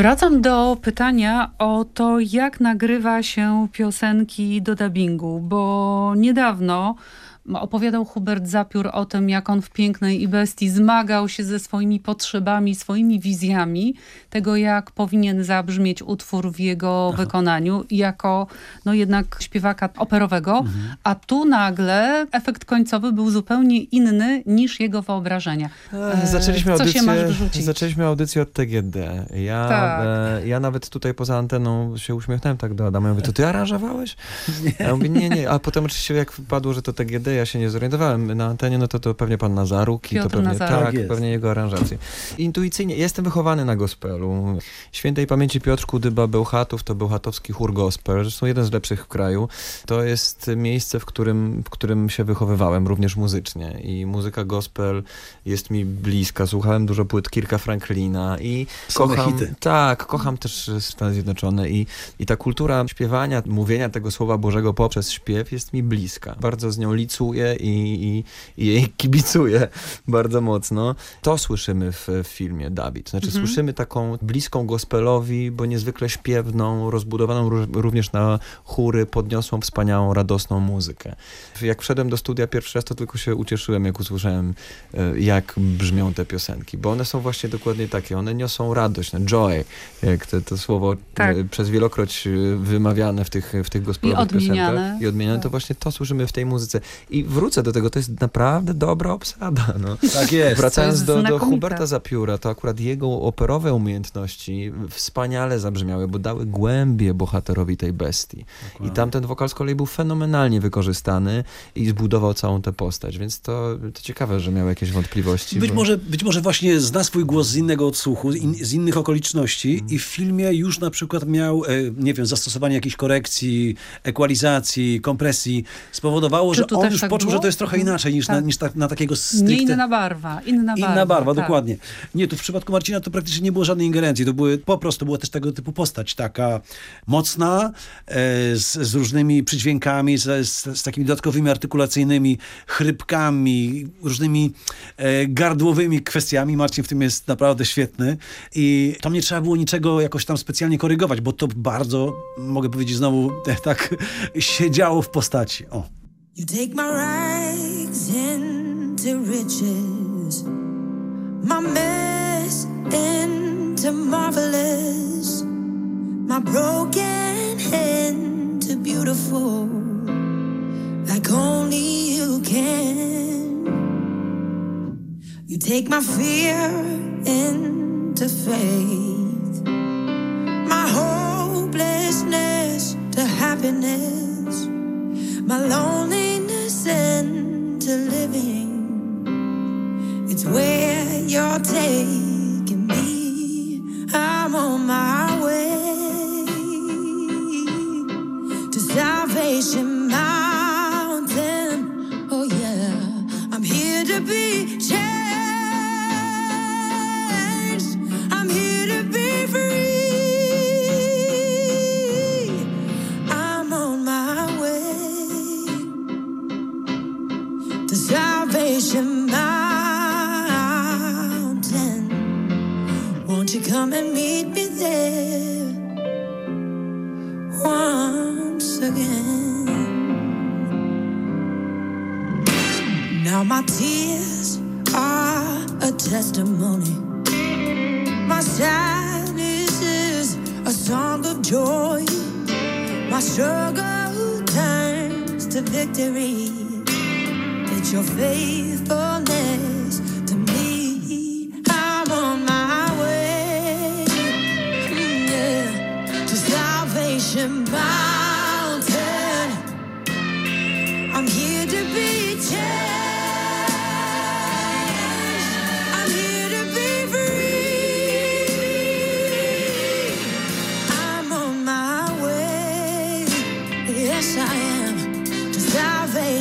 Speaker 21: Wracam do pytania o to, jak nagrywa się piosenki do dubbingu, bo niedawno opowiadał Hubert Zapiór o tym, jak on w Pięknej i Bestii zmagał się ze swoimi potrzebami, swoimi wizjami tego, jak powinien zabrzmieć utwór w jego wykonaniu jako no jednak śpiewaka operowego, a tu nagle efekt końcowy był zupełnie inny niż jego wyobrażenia. E,
Speaker 22: Zaczęliśmy
Speaker 21: Co
Speaker 22: audycję,
Speaker 21: się masz wyrzucić?
Speaker 22: zaczęliśmy audycję od TGD. Ja,
Speaker 21: Tak.
Speaker 22: e, ja nawet tutaj poza anteną się uśmiechnąłem tak do Adama. Ja mówię, to ty aranżowałeś? Ja *laughs* mówię, nie, nie. A potem oczywiście jak padło, że to TGD, ja się nie zorientowałem. Na antenie, no to to pewnie pan Nazaruk i to pewnie,
Speaker 21: Nazaruk.
Speaker 22: tak,
Speaker 21: Tak jest.
Speaker 22: pewnie jego aranżacje. Intuicyjnie, jestem wychowany na gospelu. Świętej pamięci Piotr Kudyba Bełchatów to Bełchatowski chór gospel, zresztą jeden z lepszych w kraju. To jest miejsce, w którym, w którym się wychowywałem, również muzycznie. I muzyka gospel jest mi bliska. Słuchałem dużo płyt Kirka Franklina i
Speaker 23: Same
Speaker 22: kocham,
Speaker 23: hity.
Speaker 22: tak, kocham też Stany Zjednoczone i, i ta kultura śpiewania, mówienia tego Słowa Bożego poprzez śpiew jest mi bliska. Bardzo z nią licuję i, i, i jej *laughs* kibicuję bardzo mocno. To słyszymy w, w filmie Dawid. Znaczy
Speaker 21: Mhm.
Speaker 22: słyszymy taką bliską gospelowi, bo niezwykle śpiewną, rozbudowaną ró- również na chóry, podniosłą, wspaniałą, radosną muzykę. Jak wszedłem do studia pierwszy raz, to tylko się ucieszyłem, jak usłyszałem, e, jak brzmią te piosenki, bo one są właśnie dokładnie takie. One niosą radość, no, joy, jak to, to słowo
Speaker 21: Tak.
Speaker 22: e, przez wielokroć e, wymawiane w tych, w tych gospolowych
Speaker 21: I odmieniane.
Speaker 22: piosenkach. I odmieniane. To właśnie to słyszymy w tej muzyce. I wrócę do tego, to jest naprawdę dobra obsada. No.
Speaker 23: Tak jest.
Speaker 22: Wracając
Speaker 21: jest
Speaker 22: do, do. Huberta Zapióra, to akurat jego operowe umiejętności wspaniale zabrzmiały, bo dały głębie bohaterowi tej bestii. I tamten wokal z kolei był fenomenalnie wykorzystany i zbudował całą tę postać, więc to, to ciekawe, że miał jakieś wątpliwości.
Speaker 23: Być
Speaker 22: bo-
Speaker 23: może, być może właśnie zna swój głos z innego odsłuchu, z, in, z innych okoliczności
Speaker 22: Mhm.
Speaker 23: i w filmie już na przykład miał, e, nie wiem, zastosowanie jakiejś korekcji, ekwalizacji, kompresji, spowodowało,
Speaker 21: Czy
Speaker 23: że on
Speaker 21: też
Speaker 23: już
Speaker 21: tak
Speaker 23: poczuł,
Speaker 21: było?
Speaker 23: że to jest trochę inaczej niż, na,
Speaker 21: Tak.
Speaker 23: niż tak, na takiego
Speaker 21: Nie
Speaker 23: stricte...
Speaker 21: inna barwa, inna barwa.
Speaker 23: Inna barwa,
Speaker 21: tak.
Speaker 23: dokładnie. Nie, tu w przypadku Marcina to praktycznie nie było żadnej ingerencji. To były, po prostu była też tego typu postać, taka mocna, e, z, z różnymi przydźwiękami, z, z, z takimi dodatkowymi artykulacyjnymi chrypkami, różnymi e, gardłowymi kwestiami. Marcin w tym jest naprawdę świetny i tam nie trzeba było niczego jakoś tam specjalnie korygować, bo to bardzo, mogę powiedzieć znowu, *laughs* tak siedziało w postaci. O.
Speaker 27: You take my rags into riches, my mess into marvelous, my broken into beautiful, like only you can. You take my fear into faith, my hopelessness to happiness, my loneliness into living. It's where you're taking me. I'm on my testimony. My sadness is a song of joy. My struggle turns to victory. It's your faithfulness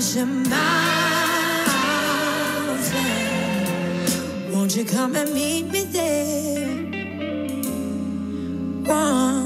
Speaker 27: Salvation Mountain. Won't you come and meet me there once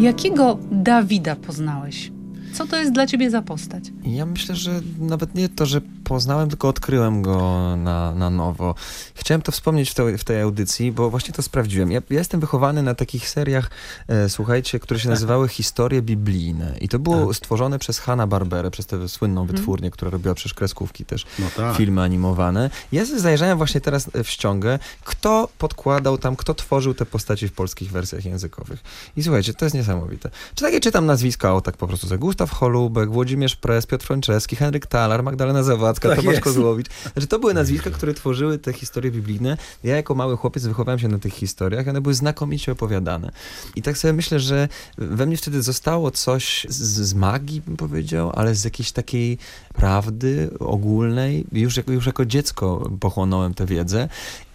Speaker 21: Jakiego Dawida poznałeś? Co to jest dla ciebie za postać?
Speaker 22: Ja myślę, że nawet nie to, że poznałem, tylko odkryłem go na, na nowo. Chciałem to wspomnieć w, te, w tej audycji, bo właśnie to sprawdziłem. Ja, ja jestem wychowany na takich seriach, e, słuchajcie, które się nazywały Historie Biblijne. I to było stworzone przez Hanna Barberę, przez tę słynną wytwórnię, która robiła przecież kreskówki też,
Speaker 23: No tak.
Speaker 22: filmy animowane. Ja zajrzałem właśnie teraz w ściągę, kto podkładał tam, kto tworzył te postaci w polskich wersjach językowych. I słuchajcie, to jest niesamowite. Czy takie czytam nazwiska, o tak po prostu, za Gustaw Holubek, Włodzimierz Pres, Piotr Franceski, Henryk Talar, Magdalena Zawadzka,
Speaker 23: Tak
Speaker 22: Tomasz
Speaker 23: jest.
Speaker 22: Kozłowicz. Znaczy, to były nazwiska, które tworzyły te historie biblijne. Ja jako mały chłopiec wychowałem się na tych historiach i one były znakomicie opowiadane. I tak sobie myślę, że we mnie wtedy zostało coś z, z magii, bym powiedział, ale z jakiejś takiej prawdy ogólnej. Już jako, już jako dziecko pochłonąłem tę wiedzę.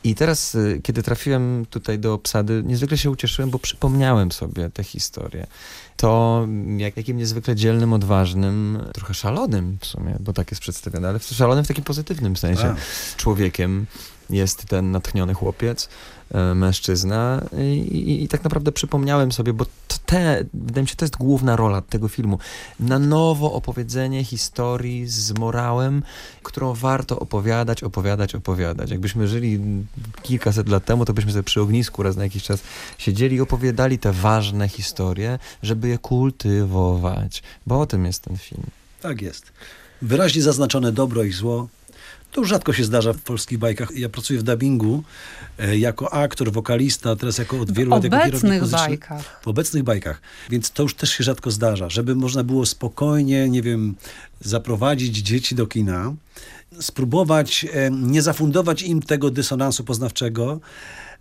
Speaker 22: I teraz, y, kiedy trafiłem tutaj do obsady, niezwykle się ucieszyłem, bo przypomniałem sobie tę historię. To, jak, jakim niezwykle dzielnym, odważnym, trochę szalonym w sumie, bo tak jest przedstawione, ale szalonym w takim pozytywnym sensie,
Speaker 23: Tak.
Speaker 22: człowiekiem jest ten natchniony chłopiec, mężczyzna i, i, i tak naprawdę przypomniałem sobie, bo te, wydaje mi się, to jest główna rola tego filmu. Na nowo opowiedzenie historii z morałem, którą warto opowiadać, opowiadać, opowiadać. Jakbyśmy żyli kilkaset lat temu, to byśmy sobie przy ognisku raz na jakiś czas siedzieli i opowiadali te ważne historie, żeby je kultywować, bo o tym jest ten film.
Speaker 23: Tak jest. Wyraźnie zaznaczone dobro i zło. To już rzadko się zdarza w polskich bajkach. Ja pracuję w dubbingu e, jako aktor, wokalista, teraz jako od wielu lat jako kierownik muzyczny.
Speaker 21: bajkach.
Speaker 23: W obecnych bajkach. Więc to już też się rzadko zdarza. Żeby można było spokojnie, nie wiem, zaprowadzić dzieci do kina, spróbować e, nie zafundować im tego dysonansu poznawczego,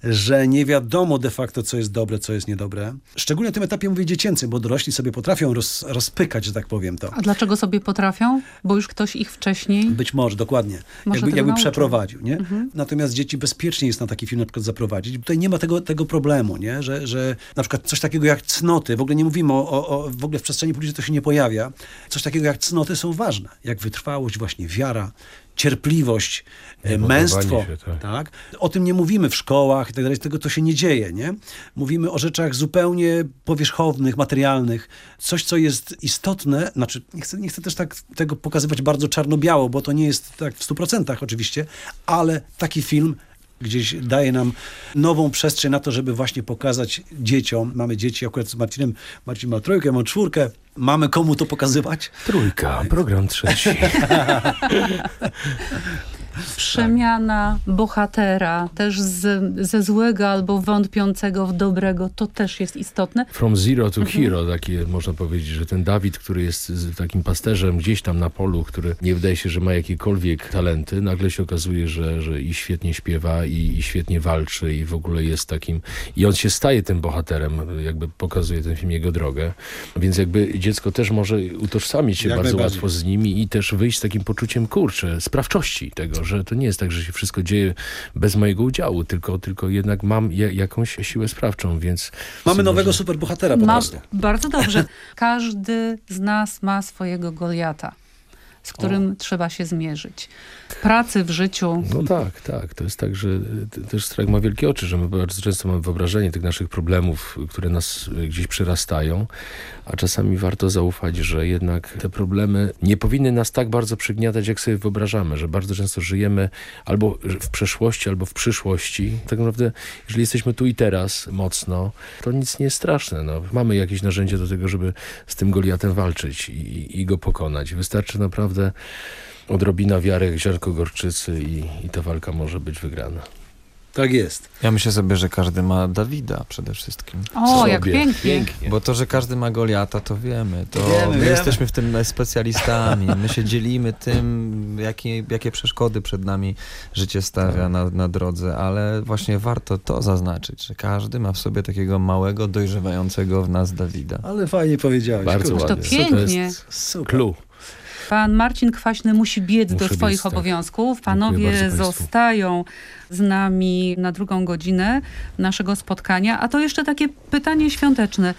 Speaker 23: że nie wiadomo de facto, co jest dobre, co jest niedobre. Szczególnie na tym etapie mówię dziecięcym, bo dorośli sobie potrafią roz, rozpykać, że tak powiem to.
Speaker 21: A dlaczego sobie potrafią? Bo już ktoś ich wcześniej...
Speaker 23: Być może, dokładnie.
Speaker 21: Może
Speaker 23: jakby jakby przeprowadził, nie?
Speaker 21: Mhm.
Speaker 23: Natomiast dzieci bezpiecznie jest na taki film na przykład zaprowadzić. Tutaj nie ma tego, tego problemu, nie? Że, że na przykład coś takiego jak cnoty, w ogóle nie mówimy o, o, o w ogóle w przestrzeni publicznej to się nie pojawia. Coś takiego jak cnoty są ważne. Jak wytrwałość, właśnie wiara, cierpliwość, e,
Speaker 15: Niepodobanie
Speaker 23: męstwo.
Speaker 15: się, tak.
Speaker 23: tak? O tym nie mówimy w szkołach i tak dalej, tego to się nie dzieje, nie? Mówimy o rzeczach zupełnie powierzchownych, materialnych. Coś, co jest istotne, znaczy nie chcę, nie chcę też tak tego pokazywać bardzo czarno-biało, bo to nie jest tak w stu procentach oczywiście, ale taki film gdzieś daje nam nową przestrzeń na to, żeby właśnie pokazać dzieciom. Mamy dzieci, akurat z Marcinem, Marcin ma trójkę, mam czwórkę. Mamy komu to pokazywać?
Speaker 15: Trójka, program trzeci. *laughs*
Speaker 21: Przemiana bohatera, też z, ze złego albo wątpiącego w dobrego, to też jest istotne.
Speaker 15: From zero to
Speaker 21: Mhm.
Speaker 15: hero, takie można powiedzieć, że ten Dawid, który jest takim pasterzem gdzieś tam na polu, który nie wydaje się, że ma jakiekolwiek talenty, nagle się okazuje, że, że i świetnie śpiewa, i, i świetnie walczy, i w ogóle jest takim... I on się staje tym bohaterem, jakby pokazuje ten film jego drogę. Więc jakby dziecko też może utożsamić się
Speaker 23: Jak
Speaker 15: bardzo łatwo z nimi i też wyjść z takim poczuciem, kurczę, sprawczości tego, że to nie jest tak, że się wszystko dzieje bez mojego udziału, tylko, tylko jednak mam ja, jakąś siłę sprawczą, więc...
Speaker 23: Mamy nowego superbohatera po
Speaker 21: Ma,
Speaker 23: prostu.
Speaker 21: bardzo dobrze. *laughs* Każdy z nas ma swojego Goliata, z którym trzeba się zmierzyć. W pracy, w życiu.
Speaker 15: No tak, tak. To jest tak, że t- też strach ma wielkie oczy, że my bardzo często mamy wyobrażenie tych naszych problemów, które nas y, gdzieś przyrastają, a czasami warto zaufać, że jednak te problemy nie powinny nas tak bardzo przygniatać, jak sobie wyobrażamy, że bardzo często żyjemy albo w przeszłości, albo w przyszłości. Tak naprawdę, jeżeli jesteśmy tu i teraz mocno, to nic nie jest straszne. No, mamy jakieś narzędzie do tego, żeby z tym Goliatem walczyć i, i go pokonać. Wystarczy naprawdę odrobina wiary, ziarnko gorczycy i, i ta walka może być wygrana.
Speaker 23: Tak jest.
Speaker 22: Ja myślę sobie, że każdy ma Dawida przede wszystkim.
Speaker 21: O, jak pięknie.
Speaker 22: Bo to, że każdy ma Goliata, to wiemy. To
Speaker 23: Wiemy,
Speaker 22: my
Speaker 23: wiemy.
Speaker 22: jesteśmy w tym specjalistami. My się dzielimy tym, jakie, jakie przeszkody przed nami życie stawia na, na drodze, ale właśnie warto to zaznaczyć, że każdy ma w sobie takiego małego, dojrzewającego w nas Dawida.
Speaker 23: Ale fajnie powiedziałeś.
Speaker 15: Bardzo
Speaker 23: Kurczę.
Speaker 15: ładnie.
Speaker 21: To pięknie.
Speaker 23: Super.
Speaker 15: Clue.
Speaker 21: Pan Marcin Kwaśny musi biec
Speaker 15: Muszę
Speaker 21: do
Speaker 15: biec,
Speaker 21: swoich
Speaker 15: tak.
Speaker 21: obowiązków. Panowie zostają z nami na drugą godzinę naszego spotkania. A to jeszcze takie pytanie świąteczne.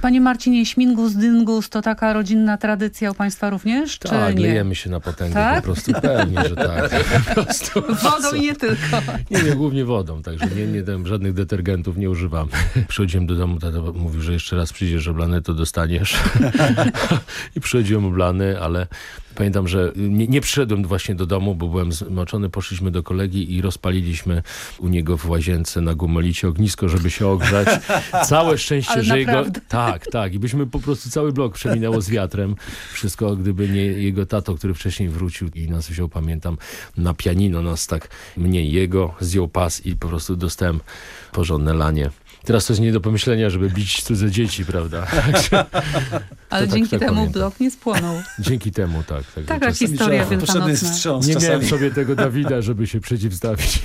Speaker 21: Panie Marcinie, śmingus, dyngus to taka rodzinna tradycja u Państwa również, czy
Speaker 15: Tak,
Speaker 21: nie?
Speaker 15: lejemy się na potęgę
Speaker 21: Tak?
Speaker 15: po prostu. Pewnie, że tak. *laughs* Prostu.
Speaker 21: Wodą i nie tylko.
Speaker 15: Nie, nie, głównie wodą, także nie, nie tam żadnych detergentów nie używamy. Przychodziłem do domu, tata mówił, że jeszcze raz przyjdziesz oblany, to dostaniesz. *laughs* I przychodziłem oblany, ale pamiętam, że nie, nie przyszedłem właśnie do domu, bo byłem zmoczony, poszliśmy do kolegi i rozpaliliśmy u niego w łazience na gumolicie ognisko, żeby się ogrzać. *laughs* Całe szczęście,
Speaker 21: Ale
Speaker 15: że jego...
Speaker 21: naprawdę.
Speaker 15: Tak, tak. I byśmy po prostu cały blok przeminęło z wiatrem. Wszystko, gdyby nie jego tato, który wcześniej wrócił i nas wziął, pamiętam, na pianino nas tak, mnie jego, zdjął pas i po prostu dostałem porządne lanie. Teraz to jest nie do pomyślenia, żeby bić cudze dzieci, prawda? *laughs*
Speaker 21: Ale
Speaker 15: to
Speaker 21: dzięki
Speaker 15: tak
Speaker 21: temu
Speaker 15: pamiętam.
Speaker 21: blok nie spłonął.
Speaker 15: Dzięki temu, tak. tak
Speaker 21: Taka
Speaker 15: czasami
Speaker 21: historia wielkanocna.
Speaker 23: wstrząs
Speaker 15: Nie
Speaker 23: czasami.
Speaker 15: miałem sobie tego *laughs* Dawida, żeby się przeciwstawić.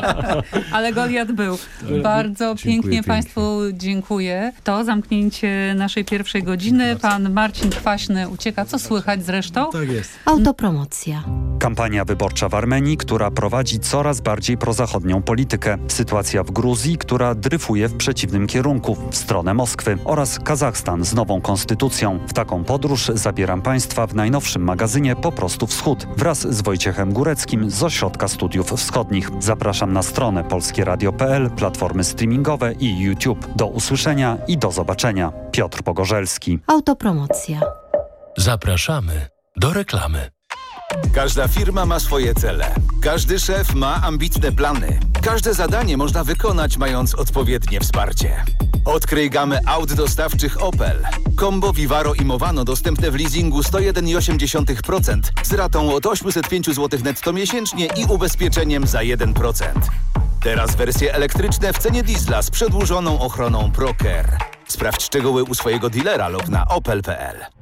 Speaker 15: *laughs*
Speaker 21: Ale Goliat był. Bardzo
Speaker 15: Dziękuję
Speaker 21: pięknie
Speaker 15: pięknie.
Speaker 21: Państwu dziękuję. To zamknięcie naszej pierwszej godziny. Pan Marcin Kwaśny ucieka. Co słychać zresztą?
Speaker 23: Tak jest.
Speaker 9: Autopromocja.
Speaker 28: Kampania wyborcza w Armenii, która prowadzi coraz bardziej prozachodnią politykę. Sytuacja w Gruzji, która dryfuje w przeciwnym kierunku, w stronę Moskwy. Oraz Kazachstan z nową konstytucją. W taką podróż zabieram Państwa w najnowszym magazynie Po prostu Wschód. Wraz z Wojciechem Góreckim z Ośrodka Studiów Wschodnich. Zapraszam na stronę polskieradio.pl, platformy streamingowe i YouTube. Do usłyszenia i do zobaczenia. Piotr Pogorzelski.
Speaker 9: Autopromocja.
Speaker 29: Zapraszamy do reklamy.
Speaker 30: Każda firma ma swoje cele. Każdy szef ma ambitne plany. Każde zadanie można wykonać mając odpowiednie wsparcie. Odkryj gamę aut dostawczych Opel. Combo Vivaro i Movano dostępne w leasingu 101,8% z ratą od 805 zł netto miesięcznie i ubezpieczeniem za 1%. Teraz wersje elektryczne w cenie diesla z przedłużoną ochroną ProCare. Sprawdź szczegóły u swojego dealera lub na opel.pl.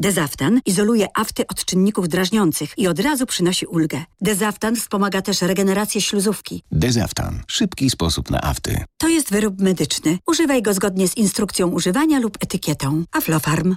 Speaker 31: Dezaftan izoluje afty od czynników drażniących i od razu przynosi ulgę. Dezaftan wspomaga też regenerację śluzówki.
Speaker 32: Dezaftan. Szybki sposób na afty.
Speaker 31: To jest wyrób medyczny. Używaj go zgodnie z instrukcją używania lub etykietą. Aflofarm.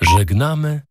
Speaker 29: Żegnamy